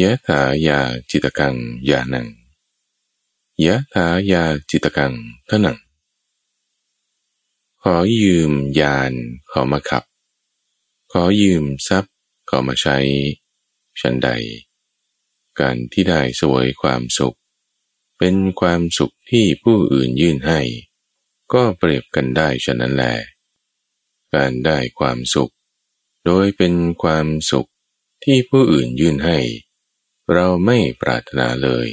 ยะถายาจิตกังยานังยะถายาจิตกังทนัง ขอยืมยานขอมาขับ ขอยืมทรัพย์ขอมาใช้ชันใด การที่ได้สวยความสุข เป็นความสุขที่ผู้อื่นยื่นให้ ก็เปรียบกันได้ฉะนั้นแหละการได้ความสุข โดยเป็นความสุขที่ผู้อื่นยื่นให้ เราไม่ปรารถนาเลย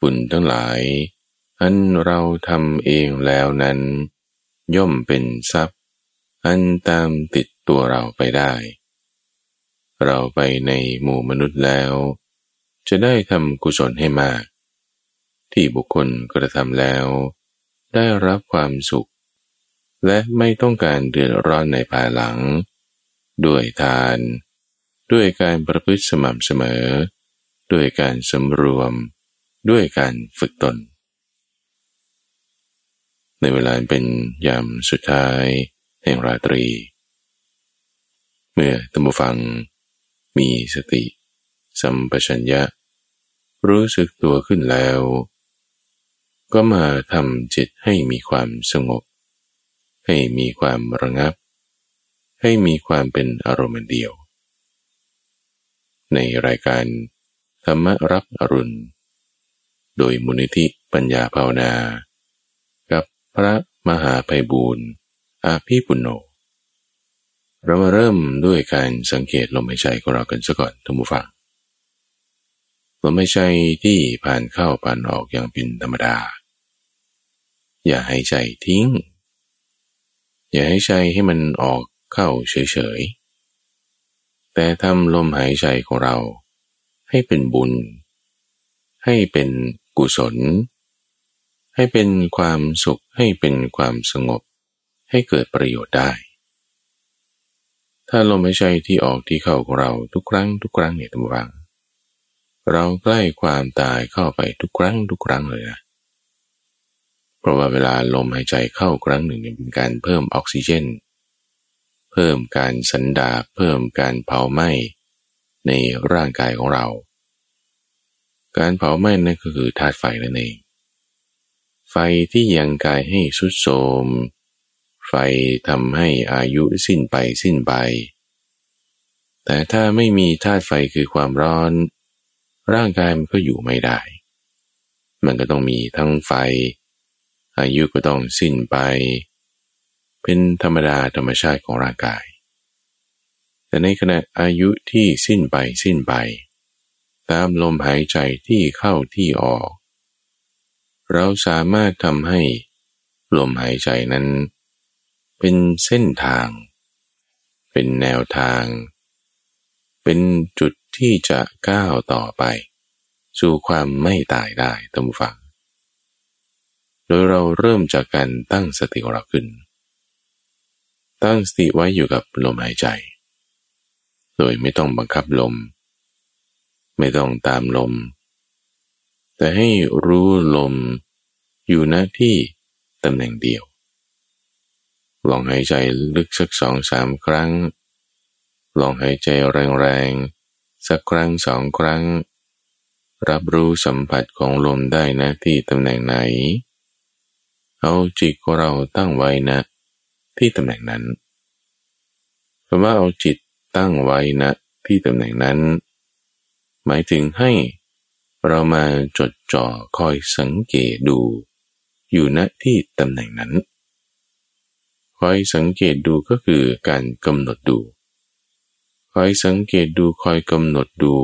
บุญทั้งหลายอันเราทำเองแล้วนั้น ย่อมเป็นทรัพย์ อันตามติดตัวเราไปได้ เราไปในหมู่มนุษย์แล้ว จะได้ทำกุศลให้มาก ที่บุคคลกระทำแล้ว ได้รับความสุข และไม่ต้องการเดือดร้อนในภายหลัง ด้วยทาน ด้วยการประพฤติสม่ำเสมอ ด้วยการสำรวม ด้วยการฝึกตน ในเวลาเป็นยามสุดท้ายแห่งราตรี เมื่อตัมบูฟัง มีสติ สัมปชัญญะ รู้สึกตัวขึ้นแล้ว ก็มาทำจิตให้มีความสงบ ให้มีความระงับ ให้มีความเป็นอารมณ์เดียว ในรายการธรรมรับอรุณ โดยมูลนิธิปัญญาภาวนา กับพระมหาภัยบูรณ์อาภีปุณโญเรามาเริ่มด้วยการสังเกตลมหายใจของเรากันซะก่อนท่านผู้ฟังลมหายใจที่ผ่านเข้าผ่านออกอย่างเป็นธรรมดา อย่าให้ใจทิ้ง อย่าให้ใจให้มันออกเข้าเฉยๆ แต่ทำลมหายใจของเรา ให้เป็นบุญ ให้เป็นกุศล ให้เป็นความสุขให้เป็นความสงบ ให้เกิดประโยชน์ได้ ถ้าลมหายใจที่ออกที่เข้าของเราทุกครั้งทุกครั้งเนี่ยทุกวังเราใกล้ความตายเข้าไปทุกครั้งทุกครั้งเลยนะเพราะว่าเวลาลมหายใจเข้าครั้งหนึ่งเนี่ยเป็นการเพิ่มออกซิเจนเเพิ่มการสันดาเพิ่มการเผาไหม้ในร่างกายของเรา การเผาไหม้นั่นก็คือธาตุไฟนั่นเอง ไฟที่ยังกายให้สุดโทมไฟทำให้อายุสิ้นไปสิ้นไป แต่ถ้าไม่มีธาตุไฟคือความร้อน ร่างกายมันก็อยู่ไม่ได้ มันก็ต้องมีทั้งไฟ อายุก็ต้องสิ้นไป เป็นธรรมดาธรรมชาติของร่างกาย แต่ในขณะอายุที่สิ้นไปสิ้นไป ตามลมหายใจที่เข้าที่ออก เราสามารถทำให้ลมหายใจนั้น เป็นเส้นทาง เป็นแนวทาง เป็นจุดที่จะก้าวต่อไป สู่ความไม่ตายได้ตั้งฟัง โดยเราเริ่มจากการตั้งสติของเราขึ้น ตั้งสติไว้อยู่กับลมหายใจ โดยไม่ต้องบังคับลม ไม่ต้องตามลม แต่ให้รู้ลมอยู่ณที่ตำแหน่งเดียว ลองหายใจลึกสักสองสามครั้ง ลองหายใจแรงๆ สักครั้งสองครั้ง รับรู้สัมผัสของลมได้นะที่ตำแหน่งไหน เอาจิตของเราตั้งไว้นะ ที่ตำแหน่งนั้นเพราะว่าเอาจิตตั้งไว้นะที่ตำแหน่งนั้น หมายถึงให้เรามาจดจ่อคอยสังเกตดู อยู่ณที่ตำแหน่งนั้น คอยสังเกตดูก็คือการกำหนดดู คอยสังเกตดูคอยกำหนดดู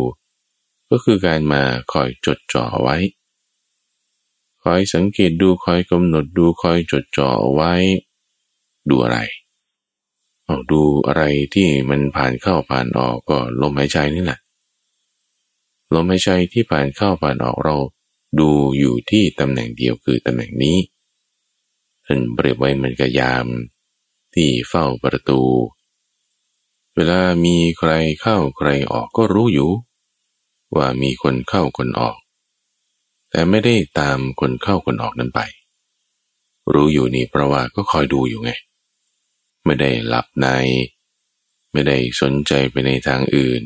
ก็คือการมาคอยจดจ่อไว้ คอยสังเกตดูคอยกำหนดดูคอยจดจ่อไว้ ดูอะไรเอาดูอะไรที่มันผ่านเข้าผ่านออกก็ลมหายใจนี่แหละลมหายใจที่ผ่านเข้าผ่านออกเราดูอยู่ที่ตำแหน่งเดียวคือตำแหน่งนี้ท่านเปรียบไว้เหมือนกับยาม ที่เฝ้าประตู เวลามีใครเข้าใครออกก็รู้อยู่ ว่ามีคนเข้าคนออก แต่ไม่ได้ตามคนเข้าคนออกนั้นไป รู้อยู่นี่เพราะว่าก็คอยดูอยู่ไง ไม่ได้หลับใน ไม่ได้สนใจไปในทางอื่น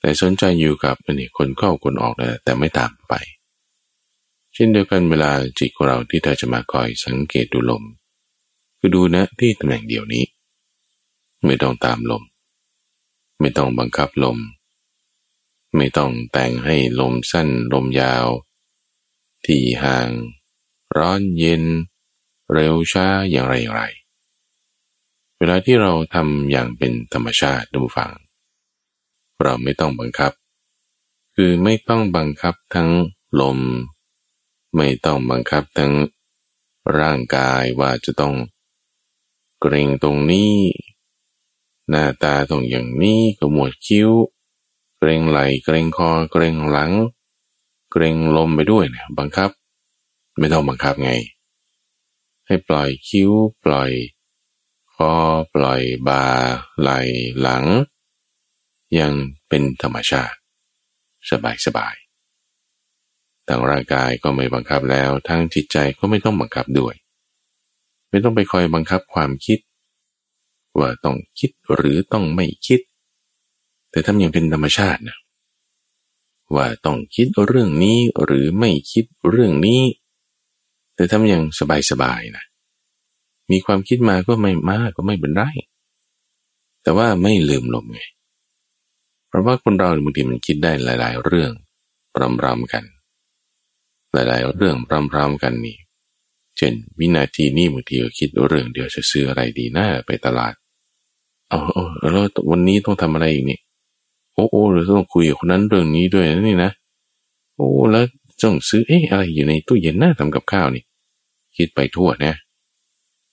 แต่สนใจอยู่กับนนี้คนเข้าคนออกนะแต่ไม่ตามไป เช่นเดียวกันเวลาจิตของเราที่เธอจะมาคอยสังเกตดูลม คือดูนะที่ตำแหน่งเดียวนี้ ไม่ต้องตามลม ไม่ต้องบังคับลม ไม่ต้องแต่งให้ลมสั้นลมยาว ที่ห่าง ร้อนเย็น เร็วช้าอย่างไรอย่างไร วลาที่เราทำอย่างเป็นธรรมชาติดูฟัง เราไม่ต้องบังคับ คือไม่ต้องบังคับทั้งลม ไม่ต้องบังคับทั้งร่างกายว่าจะต้องเกรงตรงนี้ หน้าตาตรงอย่างนี้กระมวดคิ้ว เกรงไหลเกรงคอเกรงหลัง เกรงลมไปด้วยเนี่ยบังคับ ไม่ต้องบังคับไง ให้ปล่อยคิ้วปล่อย คอปล่อยบาไหลหลัง ยังเป็นธรรมชาติ สบายสบายทางร่างกายก็ไม่บังคับแล้วทางจิตใจก็ไม่ต้องบังคับด้วย ไม่ต้องไปคอยบังคับความคิด ว่าต้องคิดหรือต้องไม่คิด แต่ทำอย่างเป็นธรรมชาตินะว่าต้องคิดเรื่องนี้หรือไม่คิดเรื่องนี้ แต่ทำอย่างสบายๆนะ มีความคิดมาก็ไม่มากก็ไม่เป็นไร แต่ว่าไม่ลืมลมไง เพราะว่าคนเราบางทีมันคิดได้หลาย ๆ เรื่องรำๆกัน หลาย ๆ เรื่องรำๆกันนี่ เช่น วินาทีนี้บางทีก็คิดเรื่องเดียวจะซื้ออะไรดีหน้าไปตลาดเอาเอแล้ววันนี้ต้องทำอะไรอีกนี่โอ้โอ้เราต้องคุยกับคนนั้นเรื่องนี้ด้วยนะนี่นะ โอ้แล้วต้องซื้อเอ๊ะอะไรอยู่ในตู้เย็นน่าทำกับข้าวนี่ คิดไปทั่วนะ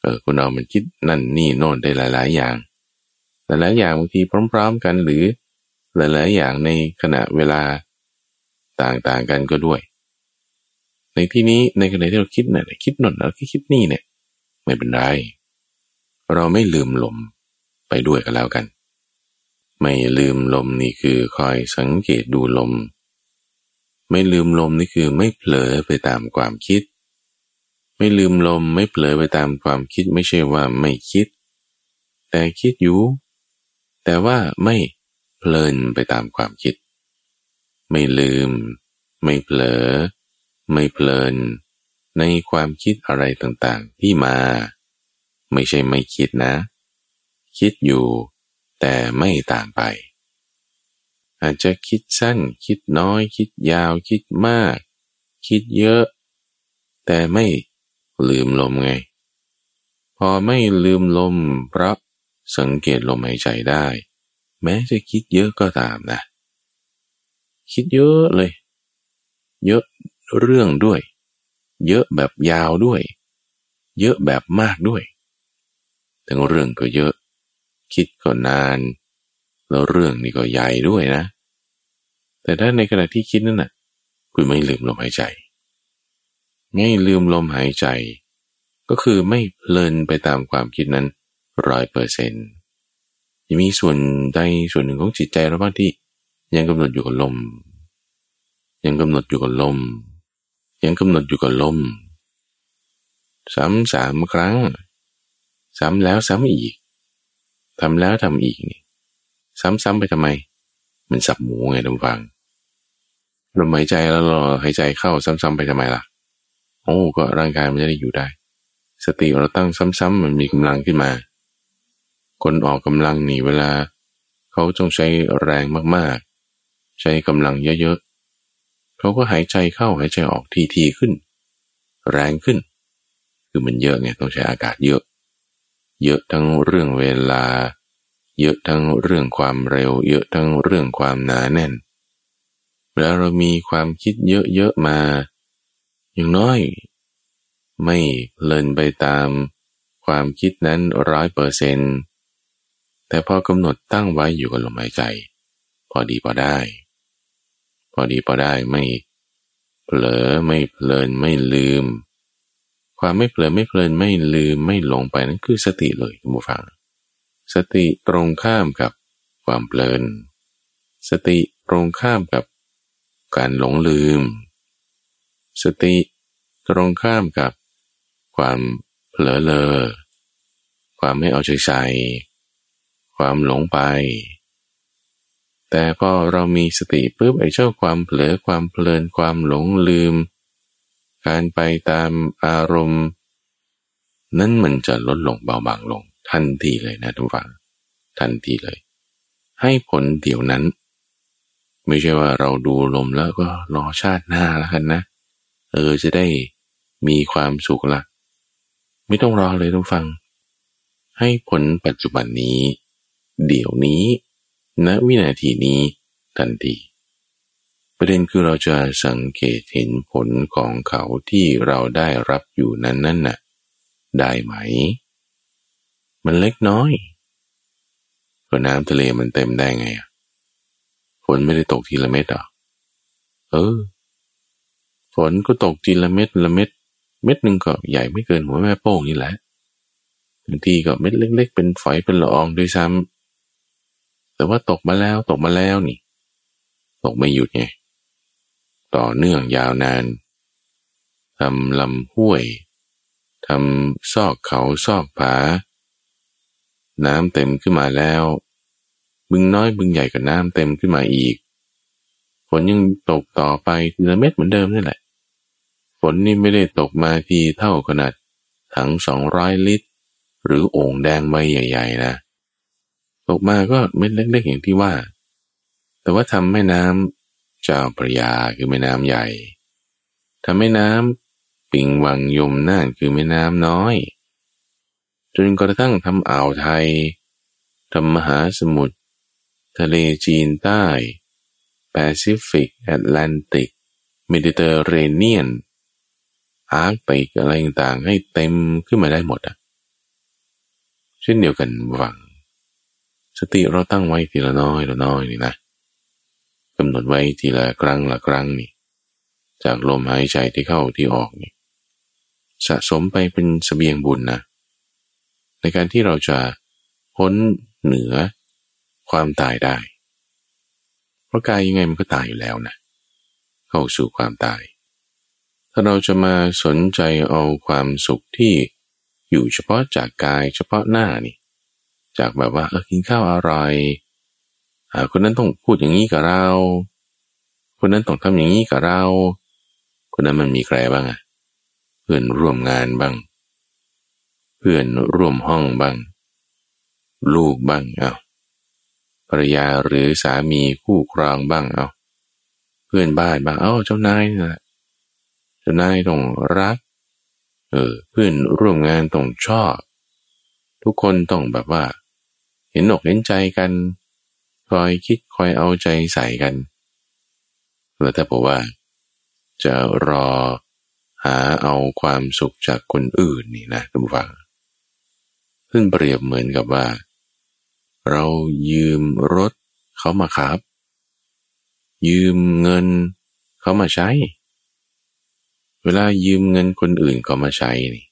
เออคนเรามันคิดนั่นนี่โน่นได้หลาย ๆ อย่าง หลายๆอย่างบางทีพร้อม ๆ กันหรือหลาย ๆ อย่างในขณะเวลาต่างๆกันก็ด้วย ในที่นี้ในขณะที่เราคิดเนี่ยคิดน่นแล้วคิดนี่เนี่ย ไม่เป็นไรเราไม่ลืมลมไปด้วยกันแล้วกัน ไม่ลืมลมนี่คือคอยสังเกตดูลม ไม่ลืมลมนี่คือไม่เผลอไปตามความคิด ไม่ลืมลมไม่เผลอไปตามความคิดไม่ใช่ว่าไม่คิด แต่คิดอยู่ แต่ว่าไม่เพลินไปตามความคิด ไม่ลืม ไม่เผลอ ไม่เพลิน ในความคิดอะไรต่างๆ ที่มา ไม่ใช่ไม่คิดนะ คิดอยู่ แต่ไม่ตามไป อาจจะคิดสั้น คิดน้อย คิดยาว คิดมาก คิดเยอะ แต่ไม่ ลืมลมไง พอไม่ลืมลมเพราะสังเกตลมหายใจได้ แม้จะคิดเยอะก็ตามนะ คิดเยอะเลย เยอะเรื่องด้วย เยอะแบบยาวด้วย เยอะแบบมากด้วย ทั้งเรื่องก็เยอะ คิดก็นาน แล้วเรื่องนี้ก็ใหญ่ด้วยนะ แต่ถ้าในขณะที่คิดนั่นน่ะ คุณไม่ลืมลมหายใจ ไม่ลืมลมหายใจ ก็คือไม่เพลินไปตามความคิดนั้นร้อยเปอร์เซ็นต์จะมีส่วนใดส่วนหนึ่งของจิตใจเราบ้างที่ยังกำหนดอยู่กับลม ยังกำหนดอยู่กับลม ยังกำหนดอยู่กับลมซ้ำสามครั้ง ซ้ำแล้วซ้ำอีกทำแล้วทำอีกนี่ซ้ำๆไปทำไม มันสับหมูไงทุกฟังลมหายใจแล้วเราหายใจเข้าซ้ำๆไปทำไมล่ะ โอ้ก็ร่างกายมันจะได้อยู่ได้ สติเราตั้งซ้ำๆมันมีกำลังขึ้นมา คนออกกำลังหนีเวลา เขาต้องใช้แรงมากๆ ใช้กำลังเยอะๆเขาก็หายใจเข้าหายใจออกทีทีขึ้น แรงขึ้น คือมันเยอะไงต้องใช้อากาศเยอะ เยอะทั้งเรื่องเวลา เยอะทั้งเรื่องความเร็ว เยอะทั้งเรื่องความหนาแน่นเวลาเรามีความคิดเยอะๆมา อย่างน้อย ไม่เลินไปตามความคิดนั้นร้อยเปอร์เซนแต่พอกำหนดตั้งไว้อยู่กับลมหายใจ พอดีพอได้ พอดีพอได้ไม่เผลอไม่เพลินไม่ลืม ความไม่เผลอไม่เพลินไม่ลืมไม่หลงไปนั่นคือสติเลยคุณผู้ฟัง สติตรงข้ามกับความเพลิน สติตรงข้ามกับการหลงลืม สติตรงข้ามกับความเผลอเลอ ความไม่เอาใจใส่ ความหลงไป แต่พอเรามีสติปุ๊บไอ้เจ้าความเผลอความเพลินความหลงลืม การไปตามอารมณ์ นั้นมันจะลดลงเบาบางลง ทันทีเลยนะทุกฝัง ทันทีเลย ให้ผลเดี๋ยวนั้น ไม่ใช่ว่าเราดูลมแล้วก็รอชาติหน้าแล้วกันนะ เออจะได้มีความสุขละไม่ต้องรอเลยทุกฟัง ให้ผลปัจจุบันนี้ เดี๋ยวนี้ณนะวินาทีนี้ทันทีประเด็นคือเราจะสังเกตเห็นผลของเขาที่เราได้รับอยู่นั้นนั่นน่ะได้ไหม มันเล็กน้อยก็น้ำทะเลมันเต็มได้ไงอะฝนไม่ได้ตกทีละเม็ดหรอเออ ฝนก็ตกทีละเม็ดละเม็ด เม็ดหนึ่งก็ใหญ่ไม่เกินหัวแม่โป้งนี่แหละบางทีก็เม็ดเล็ก ๆ เป็นฝอยเป็นละอองด้วยซ้ำแต่ว่าตกมาแล้วตกมาแล้วนี่ ตกไม่หยุดไงต่อเนื่องยาวนานทำลำห้วยทำซอกเขาซอกผา น้ำเต็มขึ้นมาแล้ว บึงน้อยบึงใหญ่กับน้ำเต็มขึ้นมาอีก ฝนยังตกต่อไปทีละเม็ดเหมือนเดิมนี่แหละ ฝนนี่ไม่ได้ตกมาทีเท่าขนาดถังสองร้อยลิตร หรือโอ่งแดงใบใหญ่ ๆ นะ ตกมาก็เม็ดเล็กๆอย่างที่ว่า แต่ว่าทำแม่น้ำเจ้าพระยาคือแม่น้ำใหญ่ทำแม่น้ำปิงวังยมน่านคือแม่น้ำน้อย จนกระทั่งทำอ่าวไทยทำมหาสมุทรทะเลจีนใต้ แปซิฟิก แอตแลนติก เมดิเตอร์เรเนียน อาร์กติกอะไรต่างๆ ให้เต็มขึ้นมาได้หมดอะเช่นเดียวกันหวัง สติเราตั้งไว้ทีละน้อยละน้อยนี่นะกำหนดไว้ทีละครั้งละครั้งนี่ จากลมหายใจที่เข้าที่ออกนี่สะสมไปเป็นสเสบียงบุญนะในการที่เราจะพ้นเหนือความตายได้ เพราะกายยังไงมันก็ตายอยู่แล้วนะเข้าสู่ความตาย ถ้าเราจะมาสนใจเอาความสุขที่อยู่เฉพาะจากกายเฉพาะหน้านี่ จากแบบว่าเออกินข้าวอร่อยอคนนั้นต้องพูดอย่างนี้กับเรา คนนั้นต้องทำอย่างนี้กับเรา คนนั้นมันมีใครบ้างอะเพื่อนร่วมงานบ้าง เพื่อนร่วมห้องบ้าง ลูกบ้างอา ภรรยาหรือสามีคู่ครองบ้างเอาเพื่อนบ้านบ้างเอาเจ้านายนี่แหละเจ้านายต้องรักเออเพื่อนร่วมงานต้องชอบ ทุกคนต้องแบบว่า เห็นอกเห็นใจกันคอยคิดคอยเอาใจใส่กัน แล้วถ้าบอกว่า จะรอหาเอาความสุขจากคนอื่นนี่นะทุกฝัง ซึ่งเปรียบเหมือนกับว่า เรายืมรถเขามาขับ ยืมเงินเขามาใช้ เวลายืมเงินคนอื่นเขามาใช้นี่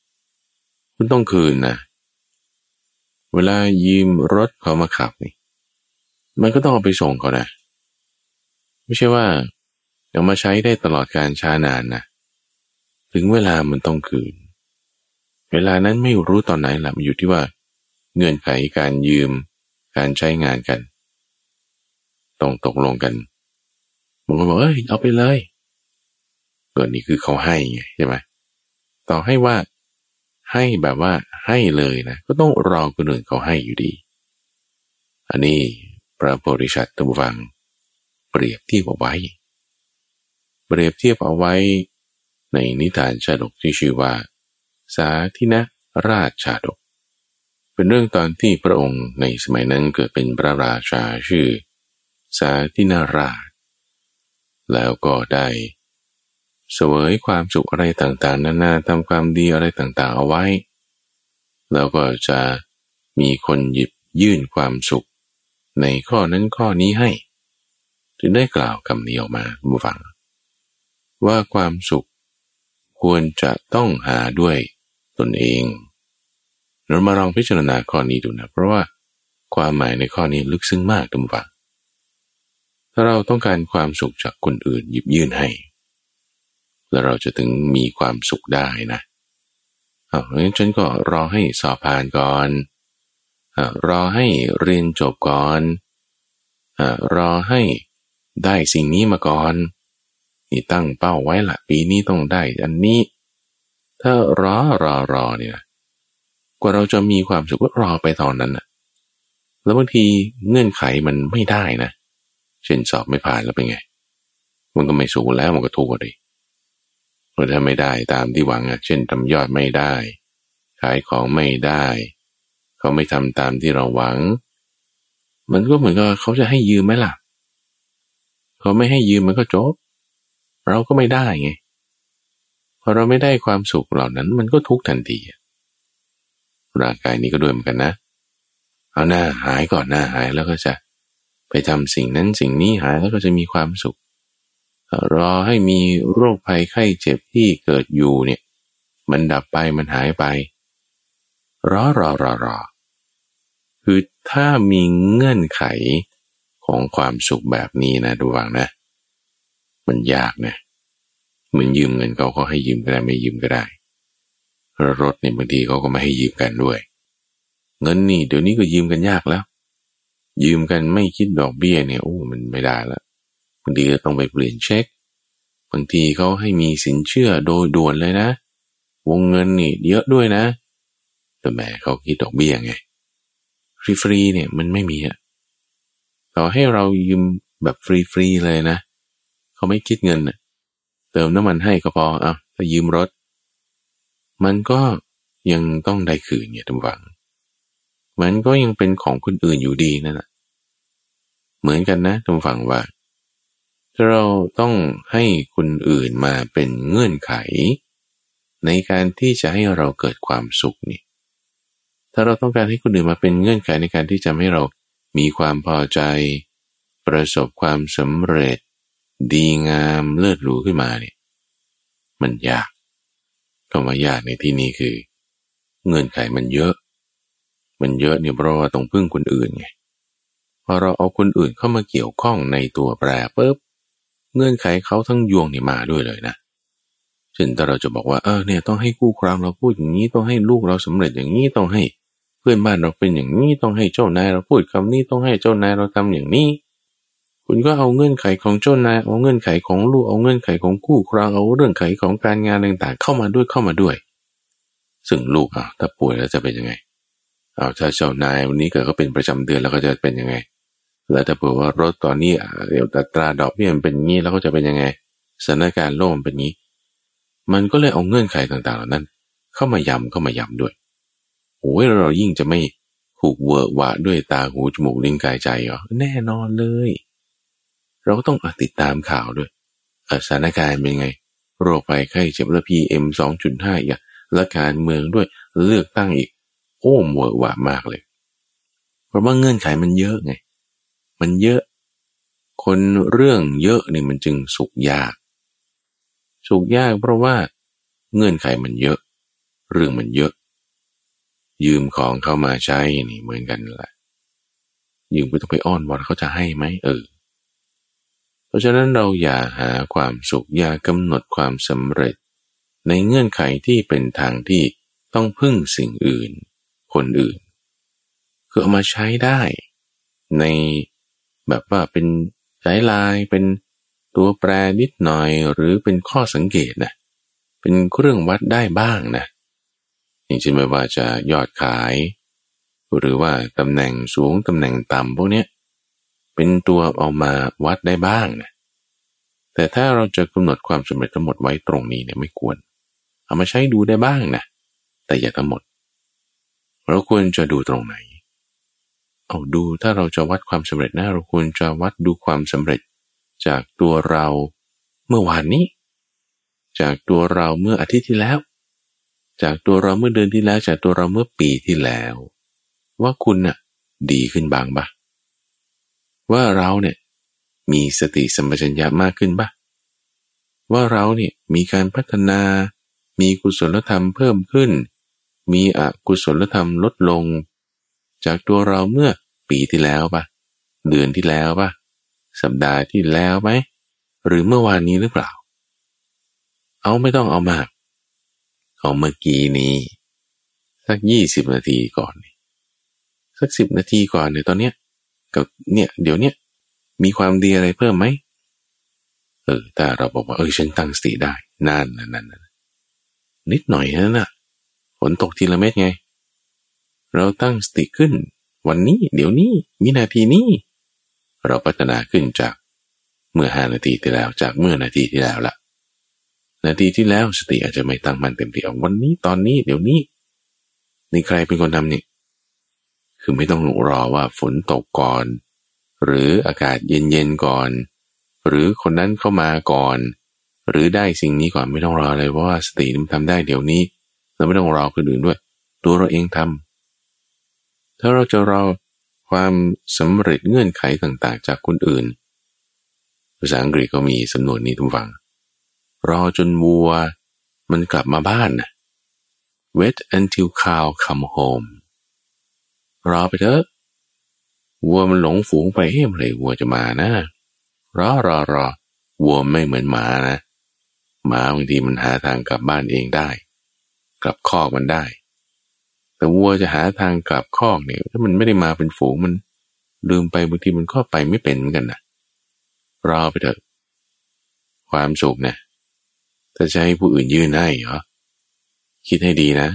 คุณต้องคืนนะเวลายืมรถเขามาขับนี่ มันก็ต้องเอาไปส่งเขานะ ไม่ใช่ว่าเอามาใช้ได้ตลอดการช้านานนะถึงเวลามันต้องคืน เวลานั้นไม่รู้ตอนไหนแหละมันอยู่ที่ว่า เงื่อนไขการยืม การใช้งานกันต้องตกลงกันบางคนบอกเอ้ยเอาไปเลยก็นี่คือเขาให้ไงใช่ไหมต่อให้ว่าให้แบบว่าให้เลยนะ ก็ต้องรอคนอื่นเขาให้อยู่ดี อันนี้พระโพธิสัตว์ตบัง เปรียบเทียบเอาไว้ เปรียบเทียบเอาไว้ ในนิทานชาดกที่ชื่อว่า สาธินราชชาดก เป็นเรื่องตอนที่พระองค์ในสมัยนั้นเกิดเป็นพระราชาชื่อ สาธินาราช แล้วก็ได้เสวยความสุขอะไรต่างๆ นานาทำความดีอะไรต่างๆ เอาไว้ แล้วก็จะมีคนหยิบยื่นความสุข ในข้อนั้นข้อนี้ให้จึงได้กล่าวคำนี้ออกมาบูฟัง ว่าความสุขควรจะต้องหาด้วยตนเอง เรามาลองพิจารณาข้อนี้ดูนะ เพราะว่าความหมายในข้อนี้ลึกซึ้งมากทุกฝังถ้าเราต้องการความสุขจากคนอื่นหยิบยื่นให้ แล้วเราจะถึงมีความสุขได้นะเอางั้นฉันก็รอให้สอบผ่านก่อนอรอให้เรียนจบก่อนอรอให้ได้สิ่งนี้มาก่อนนี่ตั้งเป้าไว้ละปีนี้ต้องได้อันนี้ ถ้ารอรอรอเนี่ย กว่าเราจะมีความสุขก็รอไปตอนนั้นนะแล้วบางทีเงื่อนไขมันไม่ได้นะ เช่นสอบไม่ผ่านแล้วเป็นไง มันก็ไม่สูงแล้วมันก็ทุกข์เลยถ้าไม่ได้ตามที่หวังอะเช่นทำยอดไม่ได้ ขายของไม่ได้ เขาไม่ทำตามที่เราหวัง มันก็เหมือนกับเขาจะให้ยืมไหมล่ะ เขาไม่ให้ยืมมันก็จบ เราก็ไม่ได้ไงพอเราไม่ได้ความสุขเหล่านั้น มันก็ทุกข์ทันที ร่างกายนี้ก็ด้วยเหมือนกันนะ เอาหน้าหายก่อนหน้าหายแล้วก็จะไปทำสิ่งนั้นสิ่งนี้หายแล้วก็จะมีความสุข รอให้มีโรคภัยไข้เจ็บที่เกิดอยู่เนี่ย มันดับไปมันหายไป รอรอรอรอคือถ้ามีเงื่อนไขของความสุขแบบนี้นะดูวังนะ มันยากนะเหมือนยืมเงินเขาก็ให้ยืมก็ได้ไม่ยืมก็ได้ รถเนี่ยบางทีเขาก็ไม่ให้ยืมกันด้วย เงินนี่เดี๋ยวนี้ก็ยืมกันยากแล้ว ยืมกันไม่คิดดอกเบี้ยเนี่ยโอ้มันไม่ได้ละบางทีก็ต้องไปเปลี่ยนเช็คบางทีเขาให้มีสินเชื่อโดยด่วนเลยนะ วงเงินนี่เยอะด้วยนะ แต่แม่เขาคิดดอกเบี้ยไงฟรีๆเนี่ยมันไม่มีอะต่อให้เรายืมแบบฟรีๆเลยนะ เขาไม่คิดเงินเติมน้ำมันให้ก็พออะถ้ายืมรถ มันก็ยังต้องได้คืนเนี่ยทุกฝัง มันก็ยังเป็นของคนอื่นอยู่ดีนั่นแหละเหมือนกันนะทุกฝังว่า เราต้องให้คนอื่นมาเป็นเงื่อนไข ในการที่จะให้เราเกิดความสุขนี่ถ้าเราต้องการให้คนอื่นมาเป็นเงื่อนไขในการที่จะให้เรามีความพอใจ ประสบความสำเร็จ ดีงามเลิศหรูขึ้นมาเนี่ยมันยาก คำว่า ยากในที่นี้คือ เงื่อนไขมันเยอะ มันเยอะเนี่ยเพราะว่าต้องพึ่งคนอื่นไงพอเราเอาคนอื่นเข้ามาเกี่ยวข้องในตัวแปรปุ๊บเงื่อนไขเขาทั้งยวงนี่มาด้วยเลยนะเช่นถ้าเราจะบอกว่าเออเนี่ยต้องให้คู่ครองเราพูดอย่างนี้ต้องให้ลูกเราสำเร็จอย่างนี้ต้องให้ เพื่อนบ้านเราเป็นอย่างนี้ต้องให้เจ้านายเราพูดคำนี้ต้องให้เจ้านายเราทำอย่างนี้ คุณก็เอาเงื่อนไขของเจ้านายเอาเงื่อนไขของลูกเอาเงื่อนไขของคู่ครองเอาเรื่องไขของการงานต่างๆ เข้ามาด้วยเข้ามาด้วย ซึ่งลูกอะถ้าป่วยแล้วจะเป็นยังไงเอาถ้าเจ้านายวันนี้เกิดเขาเป็นประจำเดือนแล้วก็จะเป็นยังไง แล้วถ้าเผื่อว่ารถตอนนี้เดี๋ยวตราดอกเบี้ยมันเป็นงี้แล้วก็จะเป็นยังไงสถานการณ์โลกมันเป็นงี้ มันก็เลยเอาเงื่อนไขต่างๆเหล่านั้น เข้ามายำเข้ามายำด้วยโอ้ยเรายิ่งจะไม่ผูกเวอร์วะด้วยตาหูจมูกลิ้นกายใจเหรอแน่นอนเลย เราก็ต้องติดตามข่าวด้วยสถานการณ์เป็นไง โรคภัยไข้เจ็บและพีเอ็มสองจุดห้าอีกและการเมืองด้วยเลือกตั้งอีก โอ้หมวหวามากเลย เพราะว่าเงื่อนไขมันเยอะไง มันเยอะ คนเรื่องเยอะนี่มันจึงสุกยาก สุกยากเพราะว่าเงื่อนไขมันเยอะ เรื่องมันเยอะ ยืมของเข้ามาใช้นี่เหมือนกันแหละยืมไปต้องไปอ้อนวอนเขาจะให้ไหมเออ เพราะฉะนั้นเราอย่าหาความสุขอย่ากำหนดความสำเร็จ ในเงื่อนไขที่เป็นทางที่ต้องพึ่งสิ่งอื่น คนอื่น คือเอามาใช้ได้ ในแบบว่าเป็นสายลายเป็นตัวแปรนิดหน่อยหรือเป็นข้อสังเกตนะเป็นเครื่องวัดได้บ้างนะอย่างเช่นไม่ว่าจะยอดขาย หรือว่าตำแหน่งสูงตำแหน่งต่ำพวกเนี้ย เป็นตัวเอามาวัดได้บ้างนะแต่ถ้าเราจะกำหนดความสำเร็จทั้งหมดไว้ตรงนี้เนี่ยไม่ควร เอามาใช้ดูได้บ้างนะแต่อย่าทั้งหมด เราควรจะดูตรงไหน เอาดูถ้าเราจะวัดความสำเร็จนะเราควรจะวัดดูความสำเร็จจากตัวเราเมื่อวานนี้ จากตัวเราเมื่ออาทิตย์ที่แล้ว จากตัวเราเมื่อเดือนที่แล้ว จากตัวเราเมื่อปีที่แล้ว ว่าคุณน่ะดีขึ้นบางปะ ว่าเราเนี่ยมีสติสัมปชัญญะมากขึ้นปะว่าเราเนี่ยมีการพัฒนา มีกุศลธรรมเพิ่มขึ้น มีอกุศลธรรมลดลง จากตัวเราเมื่อปีที่แล้วปะเดือนที่แล้วปะสัปดาห์ที่แล้วไหมหรือเมื่อวานนี้หรือเปล่า เอาไม่ต้องเอามาก เอาเมื่อกี้นี้ สักยี่สิบนาทีก่อน สักสิบนาทีก่อนเนี่ยตอนเนี้ย กับเนี่ยเดี๋ยวเนี้ยมีความดีอะไรเพิ่มไหมเออถ้าเราบอกว่าเออฉันตั้งสติได้นั่นนั่นนั่นนิดหน่อยนั่นน่ะฝนตกทีละเม็ดไง เราตั้งสติขึ้น วันนี้เดี๋ยวนี้วินาทีนี้ เราพัฒนาขึ้นจากเมื่อห้านาทีที่แล้วจากเมื่อนาทีที่แล้วละนาทีที่แล้วสติอาจจะไม่ตั้งมั่นเต็มที่วันนี้ตอนนี้เดี๋ยวนี้ นี่ใครเป็นคนทำนี่ คือไม่ต้องรอว่าฝนตกก่อน หรืออากาศเย็นๆก่อน หรือคนนั้นเข้ามาก่อน หรือได้สิ่งนี้ก่อนไม่ต้องรอเลยเพราะว่าสติมันทำได้เดี๋ยวนี้ เราไม่ต้องรอคนอื่นด้วย ตัวเราเองทำถ้าเราจะรอความสำเร็จเงื่อนไขต่างๆ จากคนอื่น ภาษาอังกฤษก็มีสำนวนนี้ทุกฝัง รอจนวัว มันกลับมาบ้านนะ wait until cow come home รอไปเถอะวัวมันหลงฝูงไปเฮ้ยเมื่อไรวัวจะมานะรอรอรอวัวไม่เหมือนหมานะหมาบางทีมันหาทางกลับบ้านเองได้ กลับคอกมันได้ แต่วัวจะหาทางกลับคอกเนี่ยถ้ามันไม่ได้มาเป็นฝูงมันลืมไปบางทีมันก็ไปไม่เป็นเหมือนกันนะรอไปเถอะ ความสุขเนะถ้าจะให้ผู้อื่นยื่นให้เหรอคิดให้ดีนะ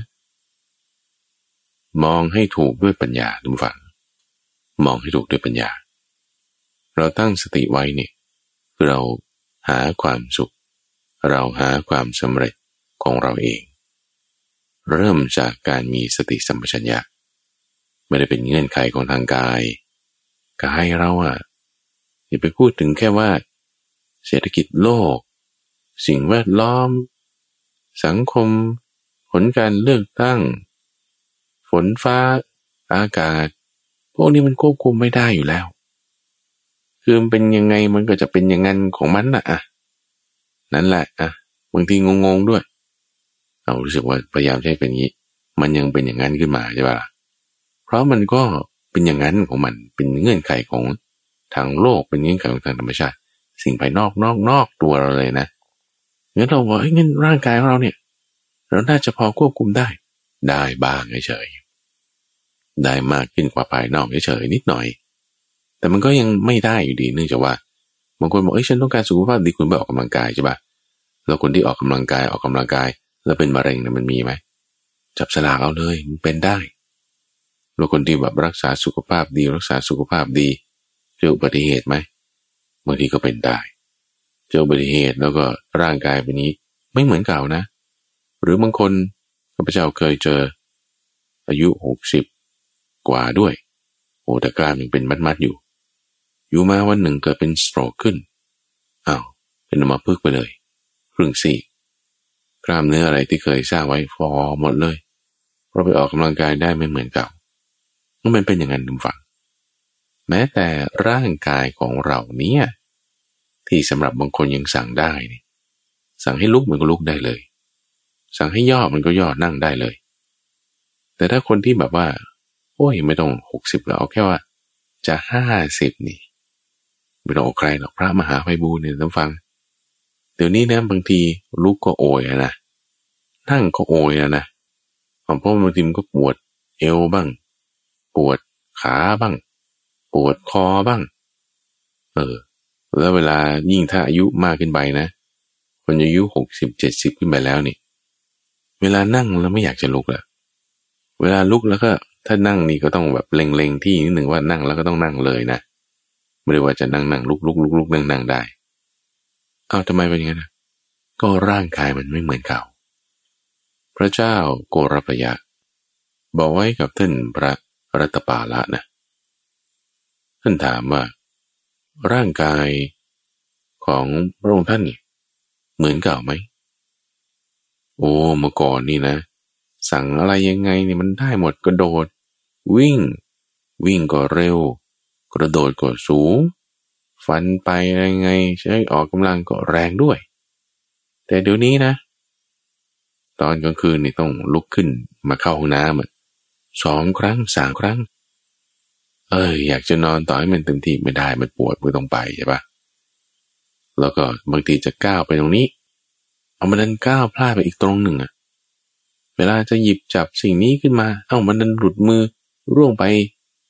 มองให้ถูกด้วยปัญญาดูฝัง มองให้ถูกด้วยปัญญา เราตั้งสติไว้เนี่ยเราหาความสุข เราหาความสำเร็จของเราเอง เริ่มจากการมีสติสัมปชัญญะไม่ได้เป็นเงื่อนไขของทางกายกายเราอะอย่าไปพูดถึงแค่ว่า เศรษฐกิจโลก สิ่งแวดล้อม สังคม ผลการเลือกตั้ง นฟ้า อากาศ พวกนี้มันควบคุมไม่ได้อยู่แล้ว คือมันเป็นยังไงมันก็จะเป็นอย่างนั้นของมันนะอะ นั่นแหละอะบางทีงงๆด้วยเรารู้สึกว่าพยายามใช้เป็นอย่างนี้ มันยังเป็นอย่างนั้นขึ้นมาใช่ปะเพราะมันก็เป็นอย่างนั้นของมัน เป็นเงื่อนไขของทางโลก เป็นเงื่อนไขของทางธรรมชาติ สิ่งภายนอกนอกนอกตัวเราเลยนะ งั้นเราบอกเอ้ยงั้นร่างกายของเราเนี่ย เราน่าจะพอควบคุมได้ ได้บ้างเฉย ได้มากขึ้นกว่าภายนอกเฉยๆนิดหน่อย แต่มันก็ยังไม่ได้อยู่ดีเนื่องจากว่าบางคนบอกเอ้ยฉันต้องการสุขภาพดีคุณไปออกกำลังกายใช่ปะแล้วคนที่ออกกำลังกายออกกำลังกาย แล้วเป็นมะเร็งเนี่ยมันมีไหมจับสลากเอาเลยมันเป็นได้แล้วคนที่แบบรักษาสุขภาพดีรักษาสุขภาพดีเจออุบัติเหตุไหมบางทีก็เป็นได้เจออุบัติเหตุแล้วก็ร่างกายแบบนี้ไม่เหมือนเก่านะ หรือบางคนข้าพเจ้าเคยเจอ อายุหกสิบ กว่าด้วย โอ้แต่กล้ามยังเป็นมัดๆอยู่ อยู่มาวันหนึ่งเกิดเป็นสโตรกขึ้นอา้าวเป็นมาพึกไปเลยครึ่งสี่กล้ามเนื้ออะไรที่เคยสร้างไว้ฟอหมดเลยเราไปออกกำลังกายได้ไม่เหมือนเก่ามันเป็นอย่างนั้นดุมฝังแม้แต่ร่างกายของเราเนี่ยที่สำหรับบางคนยังสั่งได้นี่สั่งให้ลุกมันก็ลุกได้เลย สั่งให้ย่อมันก็ย่อนั่งได้เลย แต่ถ้าคนที่แบบว่า โอ้ยไม่ต้องหกสิบแล้วเอาแค่ว่า จะห้าสิบนี่ไม่ต้องใครหรอกพระมหาไพบูลเนี่ยต้องฟัง เดี๋ยวนี้นะบางทีลุกก็โอยนะนั่งก็โอยนะนะเพราะบางทีมันก็ปวดเอวบ้าง ปวดขาบ้าง ปวดคอบ้าง เออ แล้วเวลายิ่งถ้าอายุมากขึ้นไปนะคนอายุหกสิบเจ็ดสิบขึ้นไปแล้วนี่ เวลานั่งแล้วไม่อยากจะลุกละเวลาลุกแล้วก็ ถ้านั่งนี่ก็ต้องแบบเล็งๆที่นิดหนึ่งว่านั่งแล้วก็ต้องนั่งเลยนะไม่ได้ว่าจะนั่งนั่งลุกลุกลุกลุกนั่งนั่งได้ เอาทำไมเป็นอย่างนั้นก็ร่างกายมันไม่เหมือนเก่า พระเจ้าโกรพยะ บอกไว้กับท่านพระรัตปาละนะ ท่านถามว่า ร่างกายของพระองค์ท่านนี่เหมือนเก่าไหม โอ้เมื่อก่อนนี่นะ สั่งอะไรยังไงนี่มันได้หมดกระโดด วิ่ง วิ่งก็เร็ว กระโดดก็สูง ฟันไปอะไรไงใช้ออกกำลังก็แรงด้วย แต่เดี๋ยวนี้นะ ตอนกลางคืนนี่ต้องลุกขึ้นมาเข้าห้องน้ำสองครั้งสามครั้ง เอ้ยอยากจะนอนต่อให้มันเต็มที่ไม่ได้มันปวดมือต้องไปใช่ปะแล้วก็บางทีจะก้าวไปตรงนี้เอามันดันก้าวพลาดไปอีกตรงหนึ่งอะเวลาจะหยิบจับสิ่งนี้ขึ้นมา เอ้ามันดันหลุดมือ ร่วงไป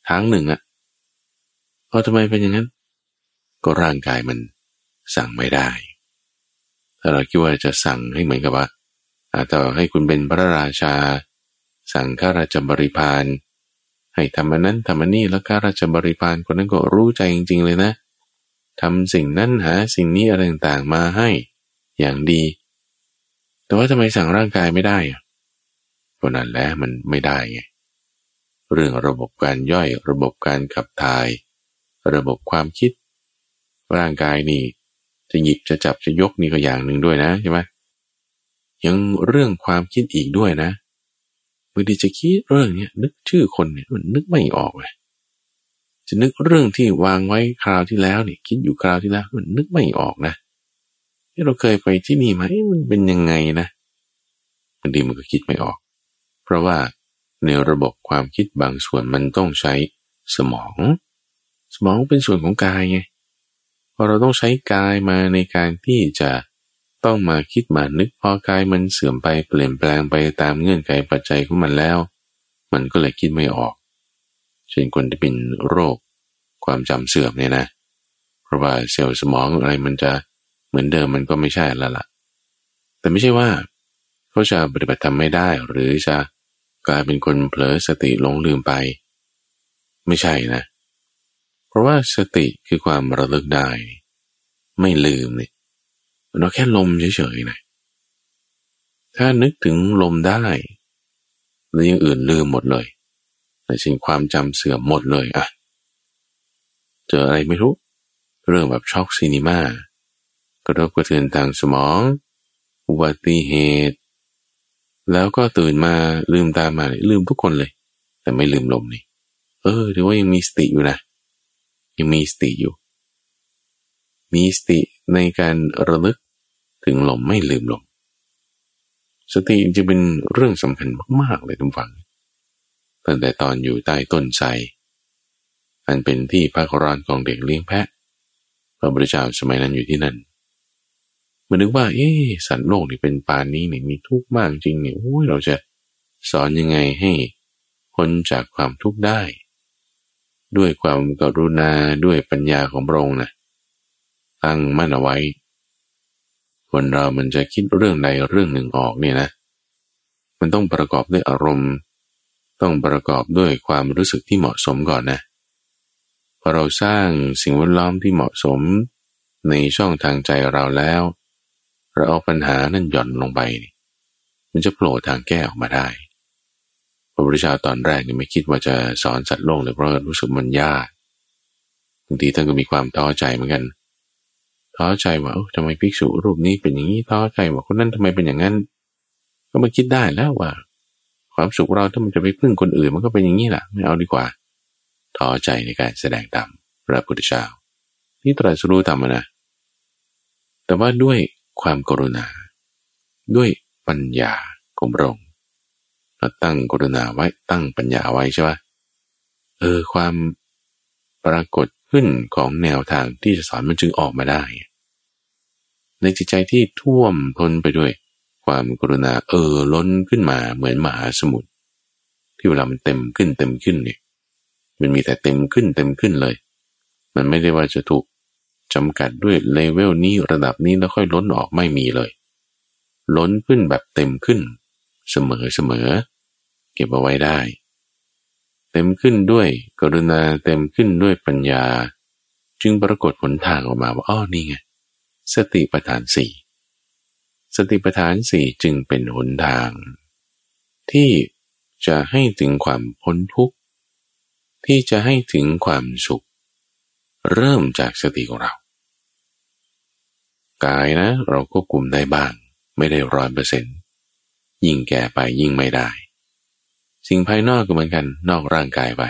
ทางหนึ่งอะเอาทำไมเป็นอย่างนั้น ก็ร่างกายมันสั่งไม่ได้ ถ้าเราคิดว่าจะสั่งให้เหมือนกับว่าอาจจะให้คุณเป็นพระราชา สั่งข้าราชบริพารให้ทำอันนั้นทำอันนี้แล้วข้าราชบริพารคนนั้นก็รู้ใจจริง ๆ เลยนะทำสิ่งนั้นหาสิ่งนี้อะไรต่างๆมาให้อย่างดี แต่ว่าทำไมสั่งร่างกายไม่ได้อะก็นั่นแหละมันไม่ได้ไง เรื่องระบบการย่อยระบบการขับถ่าย ระบบความคิด ร่างกายนี่ จะหยิบจะจับจะยกนี่ก็อย่างหนึ่งด้วยนะใช่ไหมยังเรื่องความคิดอีกด้วยนะบางทีจะคิดเรื่องนี้นึกชื่อคนเนี่ยมันนึกไม่ออกเลยจะนึกเรื่องที่วางไว้คราวที่แล้วนี่คิดอยู่คราวที่แล้วมันนึกไม่ออกนะที่เราเคยไปที่นี่ไหมมันเป็นยังไงนะบางทีมันก็คิดไม่ออก เพราะว่า ในระบบความคิดบางส่วนมันต้องใช้สมอง สมองเป็นส่วนของกายไงพอเราต้องใช้กายมาในการที่จะต้องมาคิดมานึกพอกายมันเสื่อมไปเปลี่ยนแปลงไปตามเงื่อนไขปัจจัยของมันแล้ว มันก็เลยคิดไม่ออก เช่นคนที่เป็นโรค ความจำเสื่อมเนี่ยนะเพราะว่าเซลล์สมองอะไรมันจะเหมือนเดิมมันก็ไม่ใช่แล้วล่ะ แต่ไม่ใช่ว่า เขาจะปฏิบัติทำไม่ได้หรือจะ กลายเป็นคนเผลอสติหลงลืมไป ไม่ใช่นะ เพราะว่าสติคือความระลึกได้ ไม่ลืมเนี่ยเราแค่ลมเฉยๆนะถ้านึกถึงลมได้แล้วยังอื่นลืมหมดเลยแต่สิ่งความจำเสื่อมหมดเลยอะเจออะไรไม่รู้ เรื่องแบบช็อกซีนีมากระทบกระเทือนทางสมอง อุบัติเหตุ แล้วก็ตื่นมาลืมตามาลืมทุกคนเลย แต่ไม่ลืมลมนี่ เออถือว่ายังมีสติอยู่นะ ยังมีสติอยู่ มีสติในการระลึกถึงลมไม่ลืมลม สติจะเป็นเรื่องสำคัญมากๆเลยทุกฝังตั้งแต่ตอนอยู่ใต้ต้นไทรอันเป็นที่พักร้อนของเด็กเลี้ยงแพะ พระพุทธเจ้าสมัยนั้นอยู่ที่นั่น มันนึกว่า เอ๊สัตว์โลกนี่เป็นป่านนี้เนี่ยมีทุกข์มากจริงเนี่ยโอ้ยเราจะสอนยังไงให้พ้นจากความทุกข์ได้ ด้วยความกรุณาด้วยปัญญาของพระองค์นะตั้งมั่นเอาไว้ คนเรามันจะคิดเรื่องใดเรื่องหนึ่งออกเนี่ยนะ มันต้องประกอบด้วยอารมณ์ ต้องประกอบด้วยความรู้สึกที่เหมาะสมก่อนนะพอเราสร้างสิ่งแวดล้อมที่เหมาะสมในช่องทางใจเราแล้ว เราเอาปัญหานั่นหย่อนลงไป มันจะโผล่ทางแก้ออกมาได้พระพุทธเจ้าตอนแรกยังไม่คิดว่าจะสอนสัตว์โลกเลยเพราะรู้สึกมันยากบางทีท่านก็มีความท้อใจเหมือนกันท้อใจว่าเออทำไมภิกษุรูปนี้เป็นอย่างนี้ท้อใจว่าคนนั้นทำไมเป็นอย่างนั้น ก็มาคิดได้แล้วว่า ความสุขเราถ้ามันจะไปพึ่งคนอื่นมันก็เป็นอย่างนี้แหละไม่เอาดีกว่าท้อใจในการแสดงธรรมพระพุทธเจ้าที่ตรัสรู้ธรรมนะแต่ว่าด้วย ความกรุณา ด้วยปัญญาของพระองค์เราตั้งกรุณาไว้ตั้งปัญญาไว้ใช่ไหมเออความปรากฏขึ้นของแนวทางที่จะสอนมันจึงออกมาได้ ในจิตใจที่ท่วมท้นไปด้วย ความกรุณาเออล้นขึ้นมาเหมือนมหาสมุทรที่เวลามันเต็มขึ้นเต็มขึ้นเนี่ยมันมีแต่เต็มขึ้นเต็มขึ้นเลย มันไม่ได้ว่าจะถูก จำกัดด้วยเลเวลนี้ระดับนี้แล้วค่อยล้นออกไม่มีเลย ล้นขึ้นแบบเต็มขึ้น เสมอเสมอ เก็บเอาไว้ได้ เต็มขึ้นด้วยกรุณาเต็มขึ้นด้วยปัญญา จึงปรากฏผลทางออกมาว่าอ้อนี่ไงสติปัฏฐานสี่สติปัฏฐานสี่จึงเป็นหนทาง ที่จะให้ถึงความพ้นทุกข์ ที่จะให้ถึงความสุข เริ่มจากสติของเรา กายนะ เราก็กลุ่มได้บ้าง ไม่ได้ร้อยเปอร์เซ็นต์ยิ่งแก่ไปยิ่งไม่ได้ สิ่งภายนอกก็เหมือนกันนอกร่างกายไป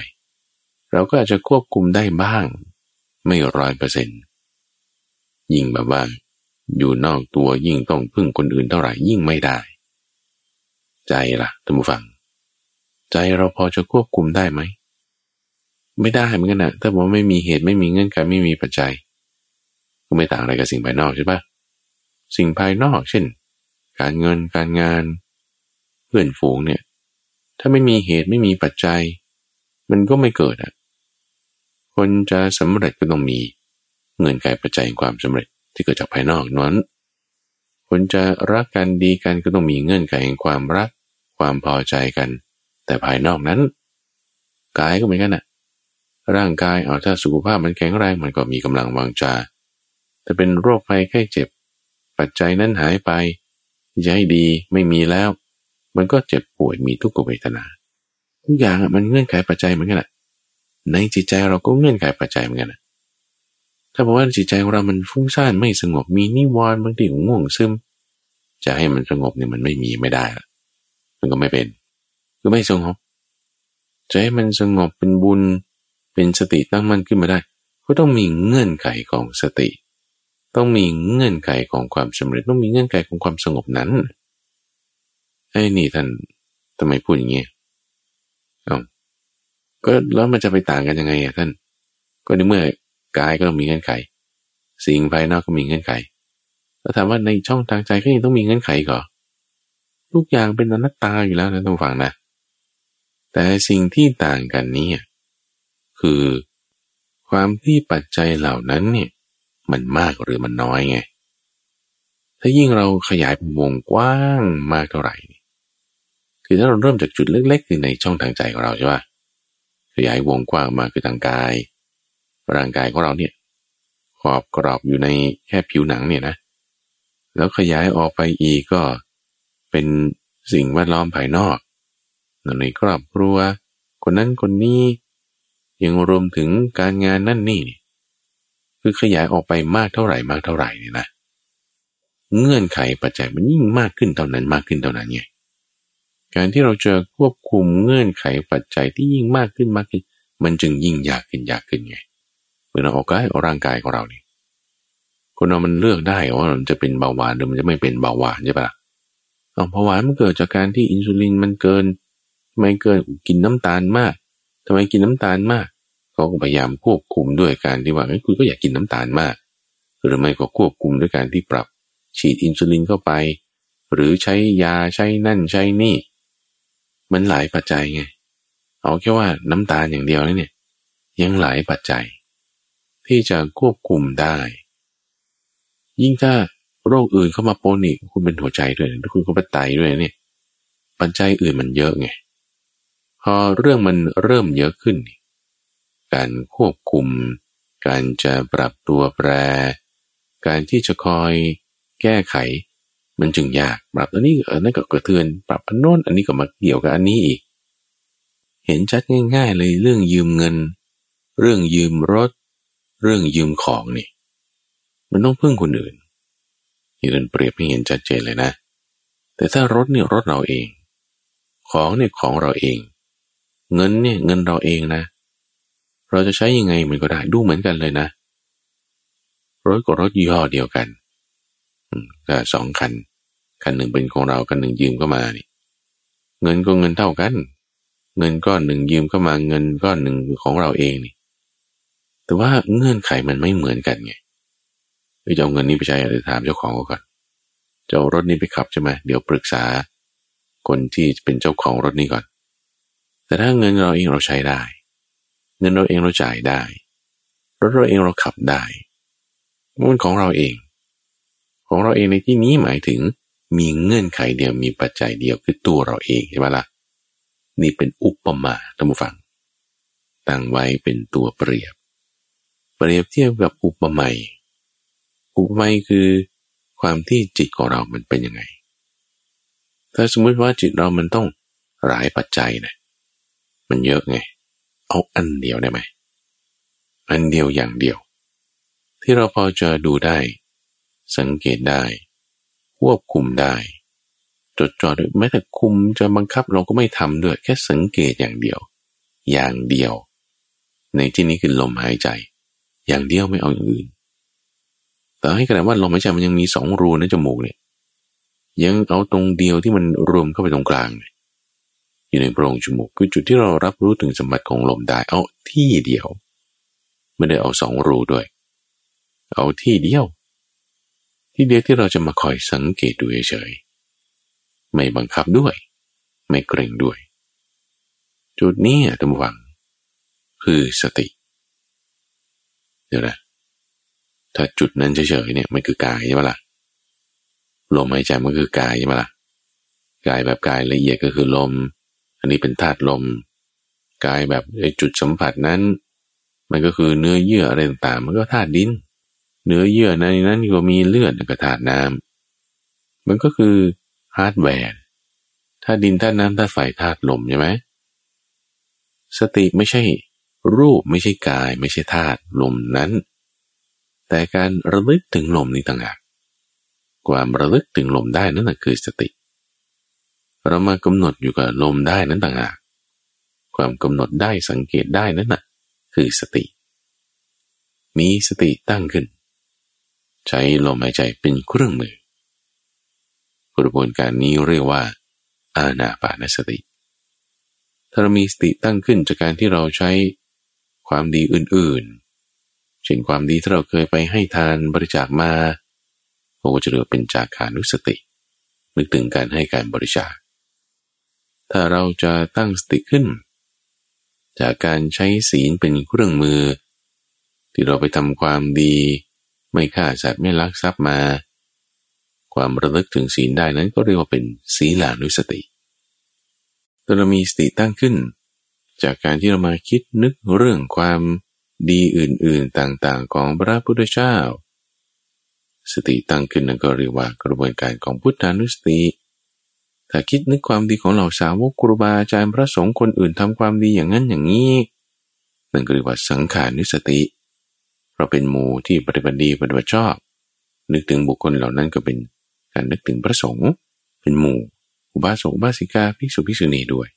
เราก็อาจจะควบคุมได้บ้าง ไม่ร้อยเปอร์เซ็นต์ยิ่งแบบว่าอยู่นอกตัวยิ่งต้องพึ่งคนอื่นเท่าไหร่ยิ่งไม่ได้ ใจละ่ะท่านผู้ฟัง ใจเราพอจะควบคุมได้ไหม ไม่ได้เหมือนกันนะถ้าว่าไม่มีเหตุไม่มีเงื่อนไขไม่มีปัจจัย ก็ไม่ต่างอะไรกับสิ่งภายนอกใช่ปะสิ่งภายนอกเช่น การเงินการงาน เพื่อนฝูงเนี่ย ถ้าไม่มีเหตุไม่มีปัจจัย มันก็ไม่เกิดอะคนจะสำเร็จก็ต้องมีเงินไขปัจจัยความสำเร็จที่เกิดจากภายนอกนั้นคนจะรักกันดีกันก็ต้องมีเงื่อนไขแห่งความรัก ความพอใจกัน แต่ภายนอกนั้นกายก็เหมือนกันนะ ร่างกายเอาถ้าสุขภาพมันแข็งแรงมันก็มีกำลังวังชาแต่เป็นโรคภัยไข้เจ็บ ปัจจัยนั้นหายไปจะให้ดีไม่มีแล้ว มันก็เจ็บป่วยมีทุกขเวทนา ทุกอย่างมันเงื่อนไขปัจจัยเหมือนกันแหละในจิตใจเราก็เงื่อนไขปัจจัยเหมือนกันถ้าบอกว่าจิตใจของเรามันฟุ้งซ่านไม่สงบมีนิวรณ์บางทีง่วงซึม จะให้มันสงบเนี่ยมันไม่มีไม่ได้มันก็ไม่เป็นก็ไม่สงบจะให้มันสงบเป็นบุญ เป็นสติตั้งมั่นขึ้นมาได้ ก็ต้องมีเงื่อนไขของสติ ต้องมีเงื่อนไขของความสำเร็จ ต้องมีเงื่อนไขของความสงบนั้นไอ้นี่ท่านทำไมพูดอย่างเงี้ยเอาก็แล้วมันจะไปต่างกันยังไงอะท่าน ก็ในเมื่อกายก็ต้องมีเงื่อนไข สิ่งภายนอกก็มีเงื่อนไขแล้วถามว่าในช่องทางใจก็ยังต้องมีเงื่อนไขก่อทุกอย่างเป็นอนัตตาอยู่แล้วนะต้องฟังนะ แต่สิ่งที่ต่างกันนี้ คือ ความที่ปัจจัยเหล่านั้นเนี่ยมันมากหรือมันน้อยไง ถ้ายิ่งเราขยายวงกว้างมากเท่าไหร่ คือถ้าเราเริ่มจากจุดเล็กๆคือในช่องทางใจของเราใช่ปะขยายวงกว้างมาคือทางกาย ร่างกายของเราเนี่ยขอบกรอบอยู่ในแค่ผิวหนังเนี่ยนะ แล้วขยายออกไปอีกก็เป็นสิ่งแวดล้อมภายนอก ในครอบครัว คนนั้นคนนี้ ยังรวมถึงการงานนั่นนี่ คือขยายออกไปมากเท่าไหร่มากเท่าไหร่นี่นะเงื่อนไขปัจจัยมันยิ่งมากขึ้นเท่านั้นมากขึ้นเท่านั้นไงการที่เราเจอควบคุมเงื่อนไขปัจจัยที่ยิ่งมากขึ้นมากขึ้น มันจึงยิ่งยากขึ้นยากขึ้นไงเมื่อเราออกกายออกร่างกายของเรานี่คนเรามันเลือกได้ว่ามันจะเป็นเบาหวานหรือมันจะไม่เป็นเบาหวานใช่ปะเอาเบาหวานมันเกิดจากการที่อินซูลินมันเกิน ไม่เกินกินน้ำตาลมาก ทำไมกินน้ำตาลมาก เขาก็พยายามควบคุมด้วยการที่ว่าคุณก็อยากกินน้ำตาลมาก หรือไม่ก็ควบคุมด้วยการที่ปรับฉีดอินซูลินเข้าไป หรือใช้ยาใช้นั่นใช้นี่ มันหลายปัจจัยไง เอาแค่ว่าน้ำตาลอย่างเดียวนี่เนี่ย ยังหลายปัจจัย ที่จะควบคุมได้ ยิ่งถ้าโรคอื่นเข้ามาปนอีกคุณเป็นหัวใจด้วยคุณก็เป็นไตด้วยเนี่ย ปัจจัยอื่นมันเยอะไง พอเรื่องมันเริ่มเยอะขึ้น การควบคุม การจะปรับตัวแปร การที่จะคอยแก้ไข มันจึงยากปรับอันนี้เออนั่นก็กระเทือน ปรับอันโน้นอันนี้ก็มาเกี่ยวกับอันนี้อีก เห็นชัดง่าย ๆ เลยเรื่องยืมเงิน เรื่องยืมรถ เรื่องยืมของนี่ มันต้องพึ่งคนอื่นยืนเปรียบให้เห็นชัดเจนเลยนะ แต่ถ้ารถเนี่ยรถเราเอง ของเนี่ยของเราเอง เงินเนี่ยเงินเราเองนะ เราจะใช้ยังไงมันก็ได้ดูเหมือนกันเลยนะรถกับรถยี่ห้อเดียวกันก็สองคัน คันหนึ่งเป็นของเราคันหนึ่งยืมเข้ามานี่เงินก็เงินเท่ากัน เงินก้อนหนึ่งยืมเข้ามาเงินก้อนหนึ่งของเราเองนี่ แต่ว่าเงื่อนไขมันไม่เหมือนกันไงจะเอาเงินนี้ไปใช้อะไรถามเจ้าของก่อนจะเอารถนี้ไปขับใช่ไหมเดี๋ยวปรึกษา คนที่เป็นเจ้าของรถนี้ก่อน แต่ถ้าเงินเราเองเราใช้ได้ เงินเราเองเราจ่ายได้รถเราเองเราขับได้มันของเราเอง ของเราเองในที่นี้หมายถึงมีเงื่อนไขเดียวมีปัจจัยเดียวคือตัวเราเองใช่ไหมละ่ะนี่เป็นอุปมาท่านผู้ฟัง ตั้งไว้เป็นตัวเปรียบ เปรียบเทียบกับอุปไมยอุปไมยคือความที่จิตของเรามันเป็นยังไง ถ้าสมมติว่าจิตเรามันต้องหลายปัจจัยนะ มันเยอะไง เอาอันเดียวได้ไหม อันเดียวอย่างเดียว ที่เราพอจะดูได้ สังเกตได้ ควบคุมได้จดจ่อด้วยแม้แต่คุมจะบังคับเราก็ไม่ทำด้วยแค่สังเกตอย่างเดียว อย่างเดียว ในที่นี้คือลมหายใจ อย่างเดียวไม่เอาอย่างอื่น แต่ให้ขนาดว่าลมหายใจมันยังมีสองรูในจมูกเนี่ยยังเอาตรงเดียวที่มันรวมเข้าไปตรงกลางเนี่ย อยู่ในโพรงจมูกคือจุดที่เรารับรู้ถึงสมบัติของลมได้เอาที่เดียว ไม่ได้เอาสองรูด้วย เอาที่เดียว ที่เดียวที่เราจะมาคอยสังเกตดูเฉยๆไม่บังคับด้วย ไม่เกรงด้วย จุดนี้ตั้งวัง คือสติเดี๋ยวนะถ้าจุดนั้นเฉยๆเนี่ยมันคือกายใช่ไหมล่ะลมหายใจมันคือกายใช่ไหมล่ะกายแบบกายละเอียดก็คือลม อันนี้เป็นธาตุลม กายแบบจุดสัมผัสนั้น มันก็คือเนื้อเยื่ออะไรต่างๆมันก็ธาตุดิน เนื้อเยื่อในนั้นก็มีเลือดกับธาตุน้ำมันก็คือฮาร์ดแวร์ธาตุดินธาตุน้ำธาตุไฟธาตุลมใช่ไหมสติไม่ใช่รูปไม่ใช่กาย ไม่ใช่ธาตุลมนั้น แต่การระลึกถึงลมนี้ต่างหากความระลึกถึงลมได้นั่นแหะคือสติเเรามากำหนดอยู่กับลมได้นั้นต่างหากความกำหนดได้สังเกตได้นั่นนะคือสติ มีสติตั้งขึ้น ใช้ลมหายใจเป็นเครื่องมือกระบวนการนี้เรียกว่า อาณาปานสติ ถ้าเรามีสติตั้งขึ้นจากการที่เราใช้ความดีอื่นๆ เช่นความดีที่เราเคยไปให้ทานบริจาคมาเราก็จะเรียกเป็นจากขานุสติ นึกถึงการให้การบริจาค ถ้าเราจะตั้งสติขึ้น จากการใช้ศีลเป็นเครื่องมือ ที่เราไปทำความดี ไม่ฆ่าสัตว์ไม่ลักทรัพย์มา ความระลึกถึงศีลได้นั้นก็เรียกว่าเป็นศีลานุสติถ้าเรามีสติตั้งขึ้น จากการที่เรามาคิดนึกเรื่องความดีอื่นๆต่างๆของพระพุทธเจ้า สติตั้งขึ้นนั้นก็เรียกว่ากระบวนการของพุทธานุสติ แต่คิดนึกความดีของเหล่าสาวกครูบาอาจารย์พระสงฆ์คนอื่นทำความดีอย่างนั้นอย่างนี้นั่นก็เรียกว่าสังขานุสติ เราเป็นหมู่ที่ปฏิบัติดีปฏิบัติชอบ นึกถึงบุคคลเหล่านั้นก็เป็นการนึกถึงพระสงฆ์เป็นหมู่อุบาสกอุบาสิกาภิกษุภิกษุณีด้วย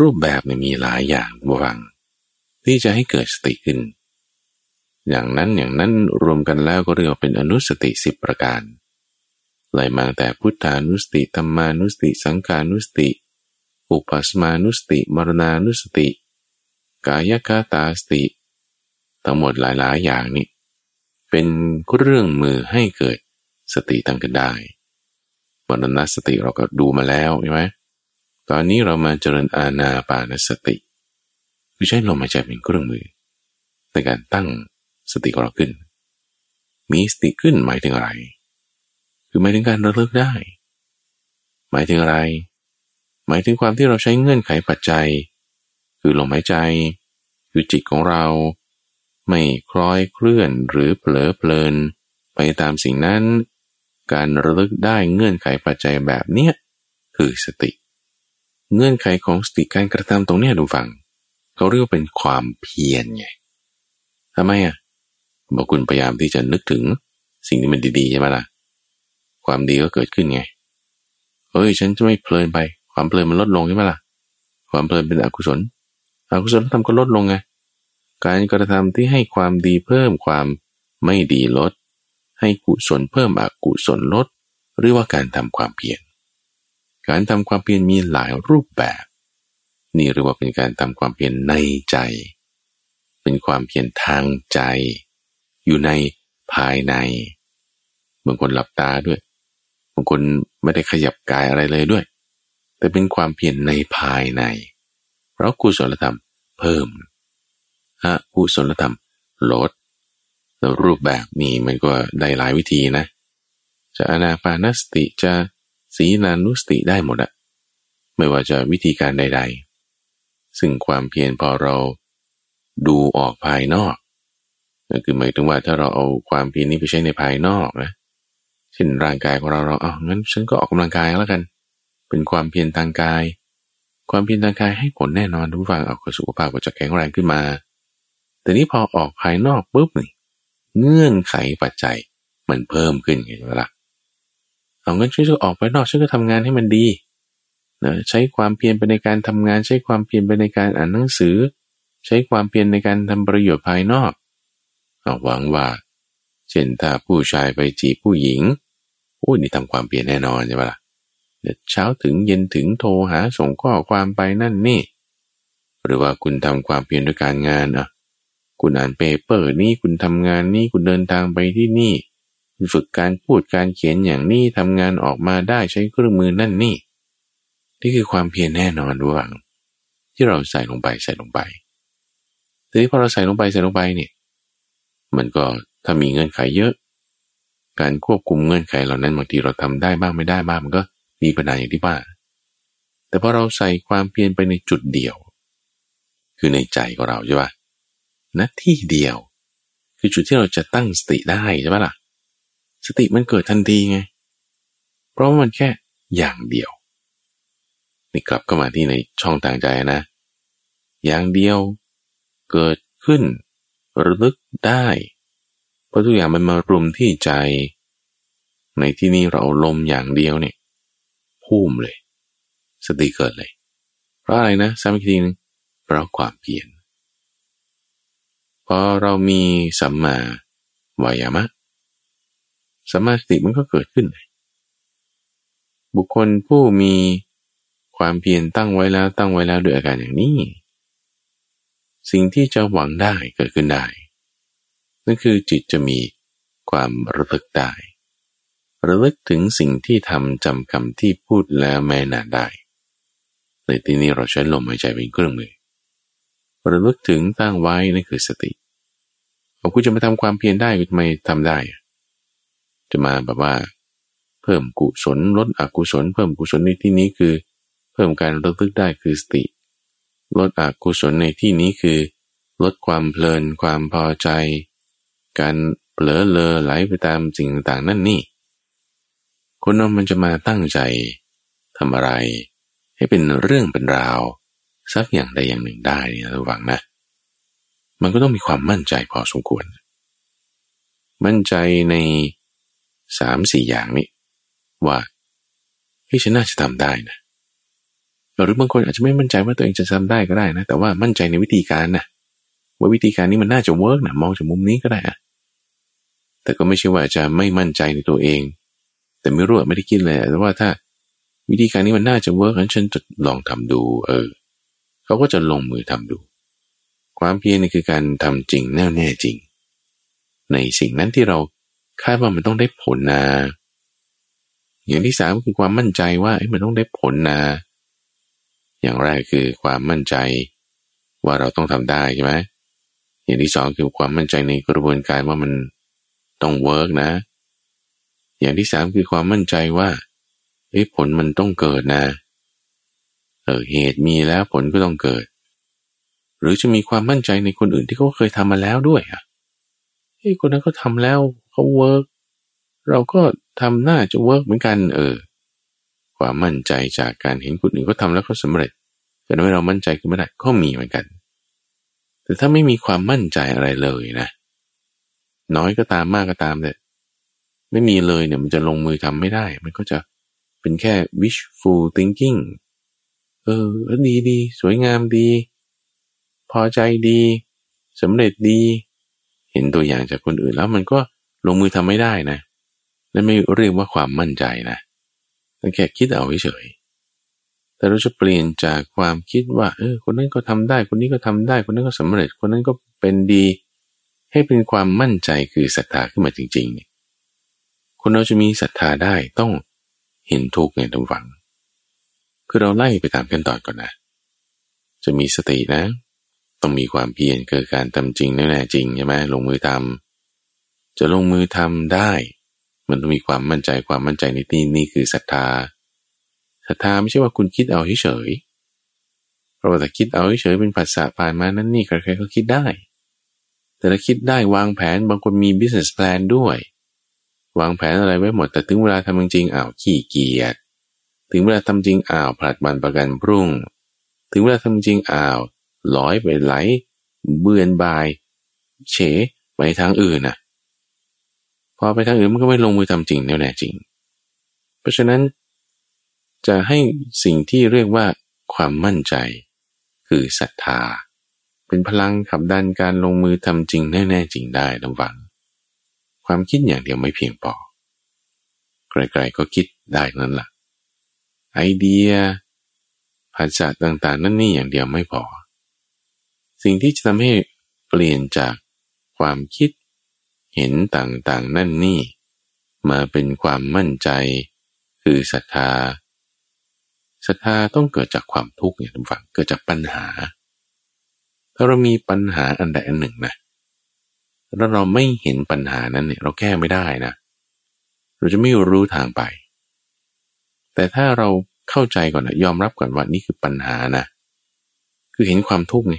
รูปแบบมีหลายอย่างบวัง ที่จะให้เกิดสติขึ้น อย่างนั้นอย่างนั้นรวมกันแล้วก็เรียกว่าเป็นอนุสติสิบประการ ไล่มาแต่พุทธานุสติธรรมานุสติ สังขานุสติ อุปสมานุสติ มรณานุสติ กายคตาสติ ทั้งหมดหลายๆ อย่างนี้เป็นเรื่องมือให้เกิดสติตั้งขึ้นได้มรณสติเราก็ดูมาแล้วใช่ไหมตอนนี้เรามาเจริญอาณาปานสติคือใช้ลมหายใจเป็นเครื่องมือ ในการตั้งสติของเราขึ้น มีสติขึ้นหมายถึงอะไร คือหมายถึงการระลึกได้ หมายถึงอะไร หมายถึงความที่เราใช้เงื่อนไขปัจจัย คือลมหายใจ คือจิตของเรา ไม่คล้อยเคลื่อนหรือเผลอเพลิน ไปตามสิ่งนั้น การระลึกได้เงื่อนไขปัจจัยแบบเนี้ยคือสติ เงื่อนไขของสติการกระทำตรงเนี้ยดูฟังเขาเรียกว่าเป็นความเพียรไงทำไมอะบอกคุณพยายามที่จะนึกถึงสิ่งที่มันดีๆใช่ไหมล่ะ ความดีก็เกิดขึ้นไง เฮ้ย ฉันจะไม่เพลินไป ความเพลินมันลดลงใช่ไหมล่ะ ความเพลินเป็นอกุศล อกุศลธรรมก็ลดลงไง การกระทำที่ให้ความดีเพิ่มความไม่ดีลด ให้กุศลเพิ่มอกุศลลดเรียกว่าการทำความเพียร การทำความเพียรมีหลายรูปแบบ นี่เรียกว่าเป็นการทำความเพียรในใจ เป็นความเพียรทางใจ อยู่ในภายในบางคนหลับตาด้วย บางคนไม่ได้ขยับกายอะไรเลยด้วย แต่เป็นความเพียรในภายใน เพราะกุศลธรรมเพิ่มอกุศลธรรมลดแล้วรูปแบบนี้มันก็ได้หลายวิธีนะ จะอนาปานสติจะสีนานุสติได้หมดอะไม่ว่าจะวิธีการใด ๆ ซึ่งความเพียรพอเราดูออกภายนอกก็คือหมายถึงว่าถ้าเราเอาความเพียรนี้ไปใช้ในภายนอกนะ เช่นร่างกายของเราเราเอางั้นฉันก็ออกกำลังกายแล้วกัน เป็นความเพียรทางกาย ความเพียรทางกายให้ผลแน่นอนทุกฝั่งเอาสุขภาพก็จะแข็งแรงขึ้นมา แต่นี้พอออกภายนอกปุ๊บนี่เงื่อนไขปัจจัยมันเพิ่มขึ้นไงล่ะเอางั้นช่วยออกไปนอกฉันก็ทำงานให้มันดีนะใช้ความเพียรไปในการทำงาน ใช้ความเพียรไปในการอ่านหนังสือ ใช้ความเพียรในการทำประโยชน์ภายนอกเอาหวังว่า เช่นถ้าผู้ชายไปจีบผู้หญิง โอ้ยนี่ทำความเปลี่ยนแน่นอนใช่ปะละ่ะเช้าถึงเย็นถึงโทรหาส่งข้อความไปนั่นนี่ หรือว่าคุณทำความเปลี่ยนด้วยการงานอะ คุณอ่านเปเปอร์นี่คุณทำงานนี่คุณเดินทางไปที่นี่ฝึกการพูดการเขียนอย่างนี้ทำงานออกมาได้ใช้เครื่องมือนั่นนี่ นี่คือความเพียรแน่นอนด้วยที่เราใส่ลงไปใส่ลงไปทีนี้พอเราใส่ลงไปใส่ลงไปเนี่ย มันก็ถ้ามีเงื่อนไขเยอะ การควบคุมเงื่อนไขเหล่านั้นบางทีเราทำได้บ้างไม่ได้บ้างมันก็มีปัญหาอย่างที่ว่า แต่พอเราใส่ความเพียรไปในจุดเดียว คือในใจของเราใช่ปะณที่เดียว คือจุดที่เราจะตั้งสติได้ใช่ปะล่ะ สติมันเกิดทันทีไง เพราะมันแค่อย่างเดียว นี่กลับเข้ามาที่ในช่องต่างใจนะ อย่างเดียว เกิดขึ้นระลึกได้ เพราะทุกอย่างมันมารวมที่ใจ ในที่นี้เราลมอย่างเดียวเนี่ยพุ่มเลย สติเกิดเลย เพราะอะไรนะซ้ำอีกทีนึงเพราะความเพียรพอเรามีสัมมาวายามะสัมมาสติมันก็เกิดขึ้นเลยบุคคลผู้มีความเพียรตั้งไว้แล้วตั้งไว้แล้วด้วยอาการอย่างนี้ สิ่งที่จะหวังได้เกิดขึ้นได้ นั่นคือจิตจะมีความระลึกได้ ระลึกถึงสิ่งที่ทำจำคำที่พูดแล้วแม่นานได้ในที่นี้เราใช้ลมหายใจเป็นเครื่องมือระลึกถึงตั้งไว้นั่นคือสติเอาคุณจะมาทำความเพียรได้คุณทำไมทำได้ จะมาแบบว่า เพิ่มกุศลลดอกุศล เพิ่มกุศลในที่นี้คือ เพิ่มการระลึกได้คือสติ ลดอกุศลในที่นี้คือ ลดความเพลินความพอใจ การเผลอเลอไหลไปตามสิ่งต่างๆนั่นนี่ คนนั้นมันจะมาตั้งใจทำอะไร ให้เป็นเรื่องเป็นราวสักอย่างใดอย่างหนึ่งได้นะระวังนะ มันก็ต้องมีความมั่นใจพอสมควร มั่นใจในสามสี่อย่างนี้ ว่าที่ฉันน่าจะทำได้นะหรือบางคนอาจจะไม่มั่นใจว่าตัวเองจะทำได้ก็ได้นะ แต่ว่ามั่นใจในวิธีการนะว่าวิธีการนี้มันน่าจะ work นะมองจากมุมนี้ก็ได้อะ แต่ก็ไม่ใช่ว่าจะไม่มั่นใจในตัวเอง แต่ไม่รู้ไม่ได้คิดเลยแต่ว่าถ้าวิธีการนี้มันน่าจะ work งั้นฉันจะลองทำดู เออ เขาก็จะลงมือทำดู ความเพียรนี่คือการทำจริงแน่แน่จริง ในสิ่งนั้นที่เราคาดว่ามันต้องได้ผลนะอย่างที่สามคือความมั่นใจว่ามันต้องได้ผลนะอย่างแรกคือความมั่นใจว่าเราต้องทำได้ใช่ไหมอย่างที่สองคือความมั่นใจในกระบวนการว่ามัน ต้องเวิร์กนะ อย่างที่สามคือความมั่นใจว่าผลมันต้องเกิดนะเออเหตุมีแล้วผลก็ต้องเกิด หรือจะมีความมั่นใจในคนอื่นที่เขาเคยทำมาแล้วด้วยอะเฮ้ยคนนั้นเขาทำแล้วเขา work เราก็ทำน่าจะ work เหมือนกัน เออ ความมั่นใจจากการเห็นคนอื่นก็ทำแล้วเขาสำเร็จแต่ไม่เรามั่นใจขึ้นไม่ได้ก็มีเหมือนกัน แต่ถ้าไม่มีความมั่นใจอะไรเลยนะ น้อยก็ตามมากก็ตามแต่ไม่มีเลยเนี่ยมันจะลงมือทำไม่ได้ มันก็จะเป็นแค่ wishful thinking เออดีดี สวยงามดี พอใจดีสำเร็จดี เห็นตัวอย่างจากคนอื่นแล้วมันก็ลงมือทำไม่ได้นะและไม่เรียกว่าความมั่นใจนะแต่แค่คิดเอาเฉยแต่เราจะเปลี่ยนจากความคิดว่า เออ คนนั้นก็ทำได้ คนนี้ก็ทำได้ คนนั้นก็สำเร็จ คนนั้นก็เป็นดี ให้เป็นความมั่นใจคือศรัทธาขึ้นมาจริงๆเนี่ยคนเราจะมีศรัทธาได้ต้องเห็นทุกข์ไงทุกฝัง คือเราไล่ไปตามขั้นตอนก่อนนะ จะมีสตินะ ต้องมีความเพียรเกิดการทำจริงแน่จริงใช่ไหมลงมือทำจะลงมือทำได้ มันต้องมีความมั่นใจความมั่นใจในที่นี่คือศรัทธาศรัทธาไม่ใช่ว่าคุณคิดเอาเฉยเพราะว่าแต่คิดเอาเฉยเป็นภาษาผ่านมานั้นนี่ใครๆก็คิดได้ แต่ถ้าคิดได้วางแผนบางคนมี business plan ด้วย วางแผนอะไรไว้หมด แต่ถึงเวลาทำจริงอ้าวขี้เกียจถึงเวลาทำจริงอ้าวผลัดวันประกันพรุ่ง ถึงเวลาทำจริงอ้าวลอยไปไหล เบือนบาย เฉไปทางอื่นน่ะพอไปทางอื่นมันก็ไม่ลงมือทำจริงแน่แน่จริง เพราะฉะนั้น จะให้สิ่งที่เรียกว่าความมั่นใจ คือศรัทธา เป็นพลังขับดันการลงมือทำจริงแน่แน่จริงได้ระวัง ความคิดอย่างเดียวไม่เพียงพอไกลๆก็คิดได้นั่นแหละไอเดียภาษาต่างๆ นั่นนี่อย่างเดียวไม่พอ สิ่งที่จะทำให้เปลี่ยนจากความคิดเห็นต่างๆ นั่นนี่ มาเป็นความมั่นใจ คือศรัทธาศรัทธาต้องเกิดจากความทุกข์เนี่ยทุกฝังเกิดจากปัญหา ถ้าเรามีปัญหาอันใดอันหนึ่งนะแล้วเราไม่เห็นปัญหานั้นเนี่ยเราแก้ไม่ได้นะ เราจะไม่รู้ทางไป แต่ถ้าเราเข้าใจก่อนนะยอมรับก่อนว่านี่คือปัญหานะ คือเห็นความทุกข์ไง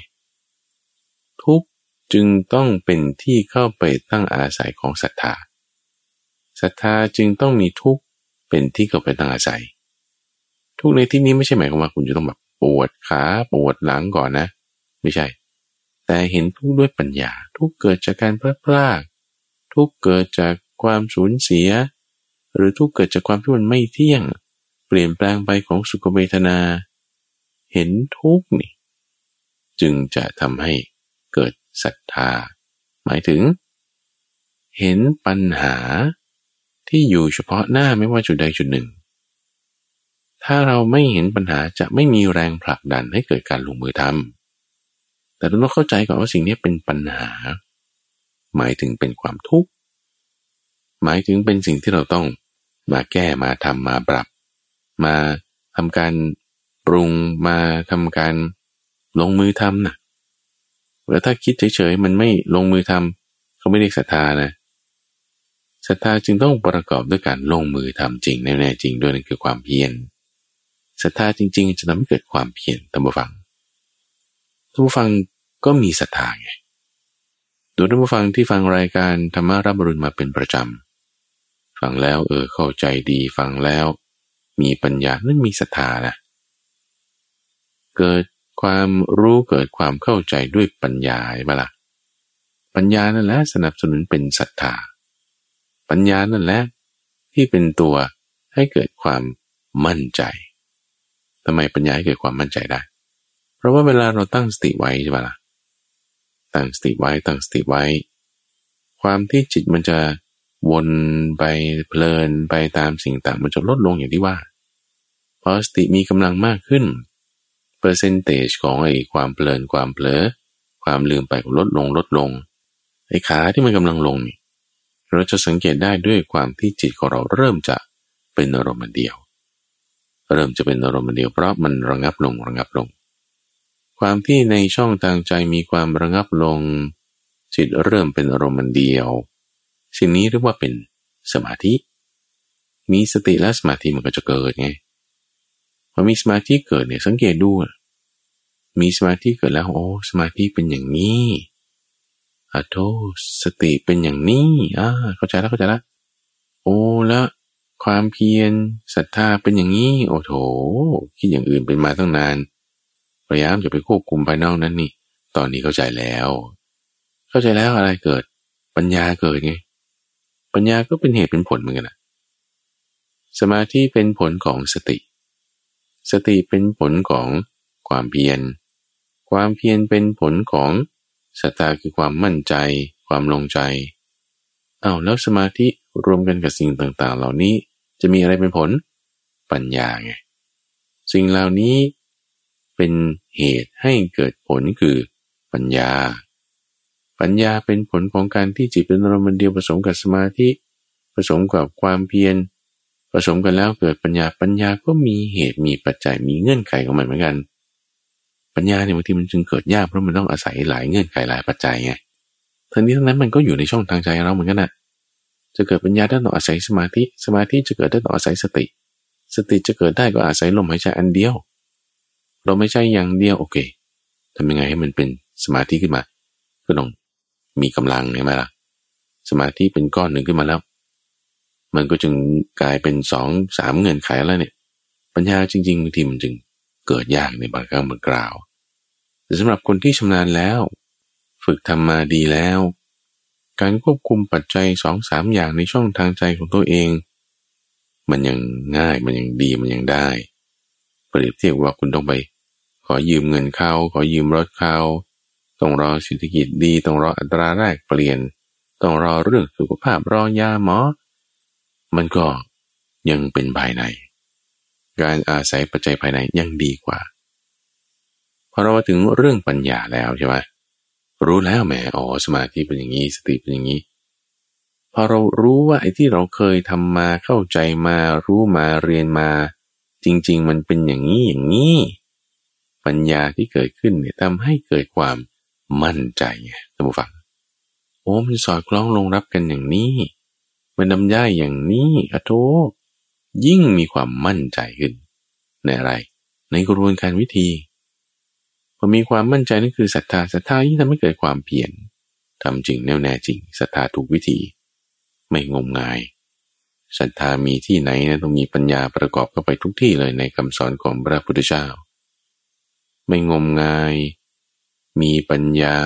ทุกข์จึงต้องเป็นที่เข้าไปตั้งอาศัยของศรัทธาศรัทธาจึงต้องมีทุกข์เป็นที่เข้าไปตั้งอาศัย ทุกในที่นี้ไม่ใช่หมายความว่าคุณจะต้องแบบปวดขาปวดหลังก่อนนะ ไม่ใช่ แต่เห็นทุกข์ด้วยปัญญา ทุกเกิดจากการพลาดพลาดทุกเกิดจากความสูญเสีย หรือทุกเกิดจากความที่มันไม่เที่ยง เปลี่ยนแปลงไปของสุขเวทนา เห็นทุกนี่ จึงจะทำให้เกิดศรัทธา หมายถึง เห็นปัญหาที่อยู่เฉพาะหน้าไม่ว่าจุดใดจุดหนึ่ง ถ้าเราไม่เห็นปัญหาจะไม่มีแรงผลักดันให้เกิดการลงมือทำ แต่เราต้องเข้าใจก่อนว่าสิ่งนี้เป็นปัญหา หมายถึงเป็นความทุกข์ หมายถึงเป็นสิ่งที่เราต้องมาแก้มาทำมาปรับ มาทำการปรุงมาทำการลงมือทำนะแล้วถ้าคิดเฉยๆมันไม่ลงมือทำเขาไม่เรียกศรัทธานะศรัทธาจึงต้องประกอบด้วยการลงมือทำจริงแน่ๆจริงด้วยนั่นคือความเพียรศรัทธาจริง ๆ จะทำให้เกิดความเพียรท่านผู้ฟังท่านผู้ฟัง ก็มีศรัทธาไงดูท่านผู้ฟังที่ฟังรายการธรรมารับรุณมาเป็นประจำ ฟังแล้วเออเข้าใจดีฟังแล้ว มีปัญญานั่นมีศรัทธานะเกิดความรู้เกิดความเข้าใจด้วยปัญญาใช่ไหมละ่ะปัญญานั่นแหละสนับสนุนเป็นศรัทธา ปัญญานั่นแหละที่เป็นตัวให้เกิดความมั่นใจทำไมปัญญาให้เกิดความมั่นใจได้ เพราะว่าเวลาเราตั้งสติไว้ใช่ไหมล่ะ ตั้งสติไว้ตั้งสติไว้ ความที่จิตมันจะวนไปเพลินไปตามสิ่งต่างมันจะลดลงอย่างที่ว่าพอสติมีกำลังมากขึ้น เปอร์เซนเตจของไอ้ความเพลินความเผลอ ความลืมไปลดลงลดลงไอ้ขาที่มันกำลังลงนี่เราจะสังเกตได้ด้วยความที่จิตของเราเริ่มจะเป็นอารมณ์เดียว เริ่มจะเป็นอารมณ์เดียวเพราะมันระงับลงระงับลง ความที่ในช่องทางใจมีความระงับลง จิตเริ่มเป็นอารมณ์เดียว สิ่งนี้เรียกว่าเป็นสมาธิ มีสติและสมาธิมันก็จะเกิดไงพอมีสมาธิเกิดเนี่ยสังเกตดูมีสมาธิเกิดแล้วโอ้สมาธิเป็นอย่างนี้อะโทสติเป็นอย่างนี้อ่าเข้าใจแล้วเข้าใจแล้วโอ้แล้วความเพียรศรัทธาเป็นอย่างนี้ โอ้โถคิดอย่างอื่นเป็นมาตั้งนาน ยายามจะไปควบคุมภายนอกนั้นนี่ ตอนนี้เข้าใจแล้ว เข้าใจแล้วอะไรเกิด ปัญญาเกิดไง ปัญญาก็เป็นเหตุเป็นผลเหมือนกันนะสมาธิเป็นผลของสติ สติเป็นผลของความเพียร ความเพียรเป็นผลของสตาคือความมั่นใจ ความลงใจ เอา้าแล้วสมาธิรวมกันกับสิ่งต่าง ๆ เหล่านี้จะมีอะไรเป็นผล ปัญญาไง สิ่งเหล่านี้ เป็นเหตุให้เกิดผลคือปัญญา ปัญญาเป็นผลของการที่จิตเป็นอารมณ์เดียวผสมกับสมาธิผสมกับความเพียรผสมกันแล้วเกิดปัญญาปัญญาก็มีเหตุมีปัจจัยมีเงื่อนไขของมันเหมือนกัน ปัญญาเนี่ยบางทีมันจึงเกิดยากเพราะมันต้องอาศัยหลายเงื่อนไขหลายปัจจัยไงทั้งนี้ทั้งนั้นมันก็อยู่ในช่องทางใจเราเหมือนกันนะจะเกิดปัญญาได้ต้องอาศัยสมาธิ สมาธิจะเกิดได้ต้องอาศัยสติ สติจะเกิดได้ก็อาศัยลมหายใจอันเดียว ลมหายใจอย่างเดียวโอเคทำยังไงให้มันเป็นสมาธิขึ้นมา ก็ต้องมีกำลังใช่ไหมล่ะ สมาธิเป็นก้อนหนึ่งขึ้นมาแล้ว มันก็จึงกลายเป็นสองสามเงื่อนไขแล้วเนี่ย ปัญญาจริงๆบางทีมันจึงเกิดยากในบางครั้งบางคราว แต่สำหรับคนที่ชำนาญแล้ว ฝึกทำมาดีแล้ว การควบคุมปัจจัยสองสามอย่างในช่องทางใจของตัวเอง มันยังง่ายมันยังดีมันยังได้เปรียบเทียบว่าคุณต้องไป ขอยืมเงินเขาขอยืมรถเขาต้องรอเศรษฐกิจดี ต้องรออัตราแรกเปลี่ยน ต้องรอเรื่องสุขภาพรอยาหมอ มันก็ยังเป็นภายใน การอาศัยปัจจัยภายในยังดีกว่าพอเราถึงเรื่องปัญญาแล้วใช่ไหมรู้แล้วแหมอ๋อสมาธิเป็นอย่างนี้สติเป็นอย่างนี้พอเรารู้ว่าไอ้ที่เราเคยทำมาเข้าใจมารู้มาเรียนมา จริง ๆ มันเป็นอย่างนี้อย่างนี้ ปัญญาที่เกิดขึ้นเนี่ยทำให้เกิดความมั่นใจไงท่านผู้ฟัง โอ้มันสอดคล้องลงรับกันอย่างนี้ มันดำได้อย่างนี้อะโทยิ่งมีความมั่นใจขึ้น ในอะไร ในกระบวนการวิธีพอมีความมั่นใจนั่นคือศรัทธาศรัทธายิ่งทำให้เกิดความเปลี่ยนทำจริงแน่วแน่จริงศรัทธาถูกวิธี ไม่งมงายศรัทธามีที่ไหนนะต้องมีปัญญาประกอบเข้าไปทุกที่เลยในคำสอนของพระพุทธเจ้า ไม่งมงาย มีปัญญา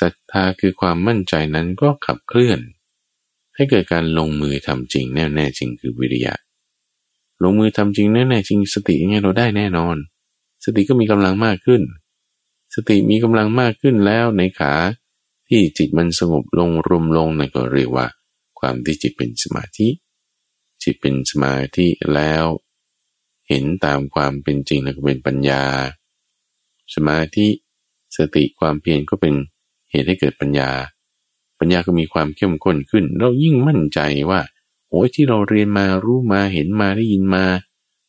ศรัทธาคือความมั่นใจนั้นก็ขับเคลื่อน ให้เกิดการลงมือทำจริงแน่แน่จริงคือวิริยะ ลงมือทำจริงแน่แน่จริงสติยังไงเราได้แน่นอน สติก็มีกำลังมากขึ้น สติมีกำลังมากขึ้นแล้วในขาที่จิตมันสงบลงรวมลงนั่นก็เรียกว่า ความที่จิตเป็นสมาธิ จิตเป็นสมาธิแล้ว เห็นตามความเป็นจริงแล้วก็เป็นปัญญา สมาธิสติความเพียรก็เป็นเหตุให้เกิดปัญญา ปัญญาก็มีความเข้มข้นขึ้น เรายิ่งมั่นใจว่าโอ้ยที่เราเรียนมารู้มาเห็นมาได้ยินมา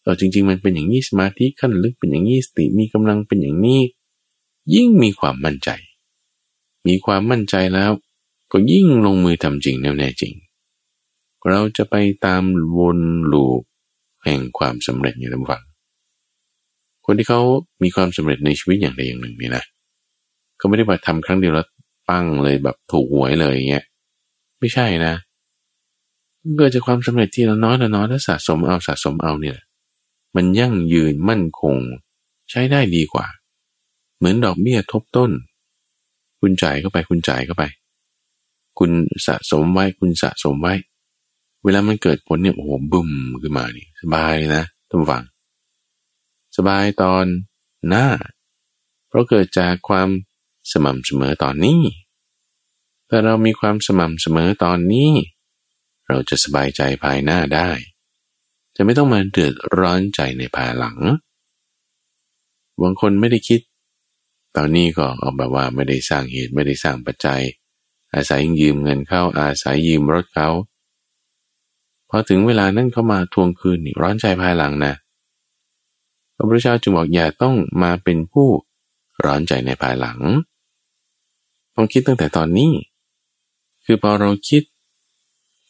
เออจริง ๆ มันเป็นอย่างนี้สมาธิขั้นลึกเป็นอย่างนี้สติมีกำลังเป็นอย่างนี้ ยิ่งมีความมั่นใจ มีความมั่นใจแล้ว ก็ยิ่งลงมือทำจริงแน่แน่จริง เราจะไปตามวนลูป แห่งความสำเร็จอย่างลำฟัง คนที่เขามีความสำเร็จในชีวิตอย่างใดอย่างหนึ่งนี่นะเขาไม่ได้มาทำครั้งเดียวแล้วปังเลยแบบถูกหวยเลยอย่างเงี้ยไม่ใช่นะเกิดจากความสำเร็จที่เราน้อยละน้อยแล้วสะสมเอาสะสมเอาเนี่ย มันยั่งยืนมั่นคงใช้ได้ดีกว่า เหมือนดอกเบี้ยทบต้น คุณจ่ายเข้าไปคุณจ่ายเข้าไป คุณสะสมไว้คุณสะสมไว้ เวลามันเกิดผลเนี่ยโอ้โหบึ้มขึ้นมานี่สบายนะท่านฟัง สบายตอนหน้า เพราะเกิดจากความสม่ำเสมอตอนนี้ถ้าเรามีความสม่ำเสมอตอนนี้ เราจะสบายใจภายหน้าได้ จะไม่ต้องมาเดือดร้อนใจในภายหลังบางคนไม่ได้คิด ตอนนี้ก็เอาแบบว่าไม่ได้สร้างเหตุไม่ได้สร้างปัจจัย อาศัยยืมเงินเข้าอาศัยยืมรถเขา พอถึงเวลานั้นเขามาทวงคืนร้อนใจภายหลังนะพระพุทธเจ้าจึงบอกอย่าต้องมาเป็นผู้ร้อนใจในภายหลัง ต้องคิดตั้งแต่ตอนนี้ คือพอเราคิด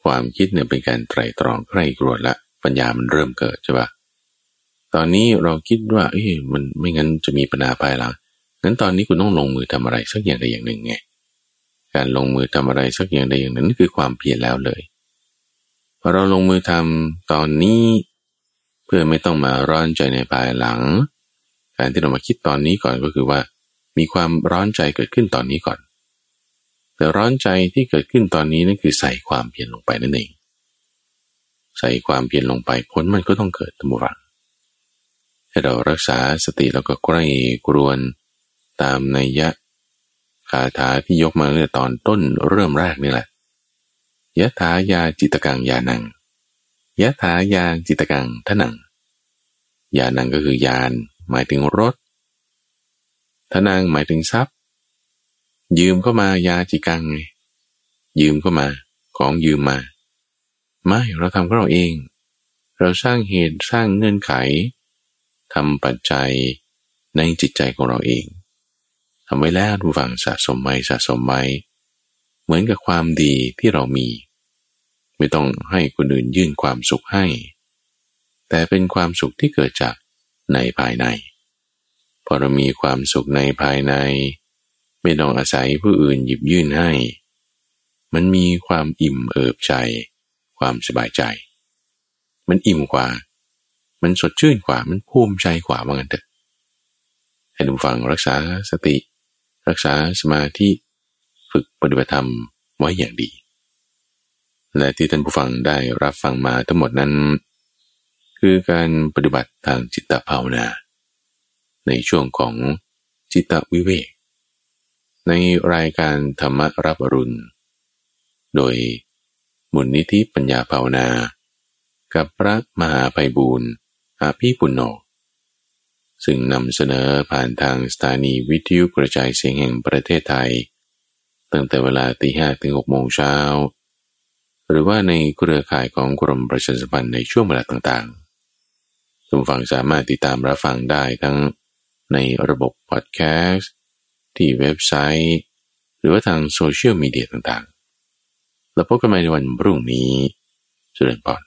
ความคิดเนี่ยเป็นการไตรตรองใคร่กรวดละ ปัญญามันเริ่มเกิดใช่ปะตอนนี้เราคิดว่า เอ้ยมันไม่งั้นจะมีปัญหาภายหลังงั้นตอนนี้คุณต้องลงมือทำอะไรสักอย่างใดอย่างหนึ่งไงการลงมือทำอะไรสักอย่างใดอย่างหนึ่งนั่นคือความเพียรแล้วเลย เราลงมือทำตอนนี้เพื่อไม่ต้องมาร้อนใจในภายหลัง การที่เรามาคิดตอนนี้ก่อนก็คือว่า มีความร้อนใจเกิดขึ้นตอนนี้ก่อน แต่ร้อนใจที่เกิดขึ้นตอนนี้นั่นคือใส่ความเพียรลงไปนั่นเอง ใส่ความเพียรลงไปผลมันก็ต้องเกิดตมุรังให้เรารักษาสติแล้วก็ใกล้กรวนตามในยะคาถาที่ยกมาตั้งแต่ตอนต้นเริ่มแรกนี่แหละ ยะถายาจิตกังยานังยะถายาจิตกังทนังยานังก็คือยานหมายถึงรถทนังหมายถึงทรัพย์ ยืมเข้ามายาจิกังไงยืมเข้ามา ของยืมมา ไม่เราทำของเราเอง เราสร้างเหตุสร้างเงื่อนไขทำปัจจัยในจิตใจของเราเองทำไว้แล้วดูฝังสะสมไว้สะสมไว้ เหมือนกับความดีที่เรามี ไม่ต้องให้คนอื่นยื่นความสุขให้ แต่เป็นความสุขที่เกิดจากในภายใน พอเรามีความสุขในภายใน ไม่ต้องอาศัยผู้อื่นหยิบยื่นให้ มันมีความอิ่มเอิบใจ ความสบายใจ มันอิ่มกว่า มันสดชื่นกว่า มันภูมิใจกว่าว่างั้นเถอะให้ดูฟังรักษาสติ รักษาสมาธิ ฝึกปฏิบัติธรรมไว้อย่างดี และที่ท่านผู้ฟังได้รับฟังมาทั้งหมดนั้น คือการปฏิบัติทางจิตตภาวนา ในช่วงของจิตวิเวก ในรายการธรรมรับอรุณ โดยมุนนิธิปัญญาภาวนา กับพระมหาไพบูรณ์อาภีปุณโญซึ่งนำเสนอผ่านทางสถานีวิทยุกระจายเสียงแห่งประเทศไทย ตั้งแต่เวลาตีห้ถึงหกโมงเช้า หรือว่าในเครือข่ายของกรมประชาสัมพันธ์ในช่วงเวลาต่างๆทุกฝั่งสามารถติดตามรับฟังได้ทั้งในระบบพอดแคสต์ที่เว็บไซต์ หรือว่าทางโซเชียลมีเดียต่างๆ แล้วพบกันใหม่ในวันพรุ่งนี้เจริญพร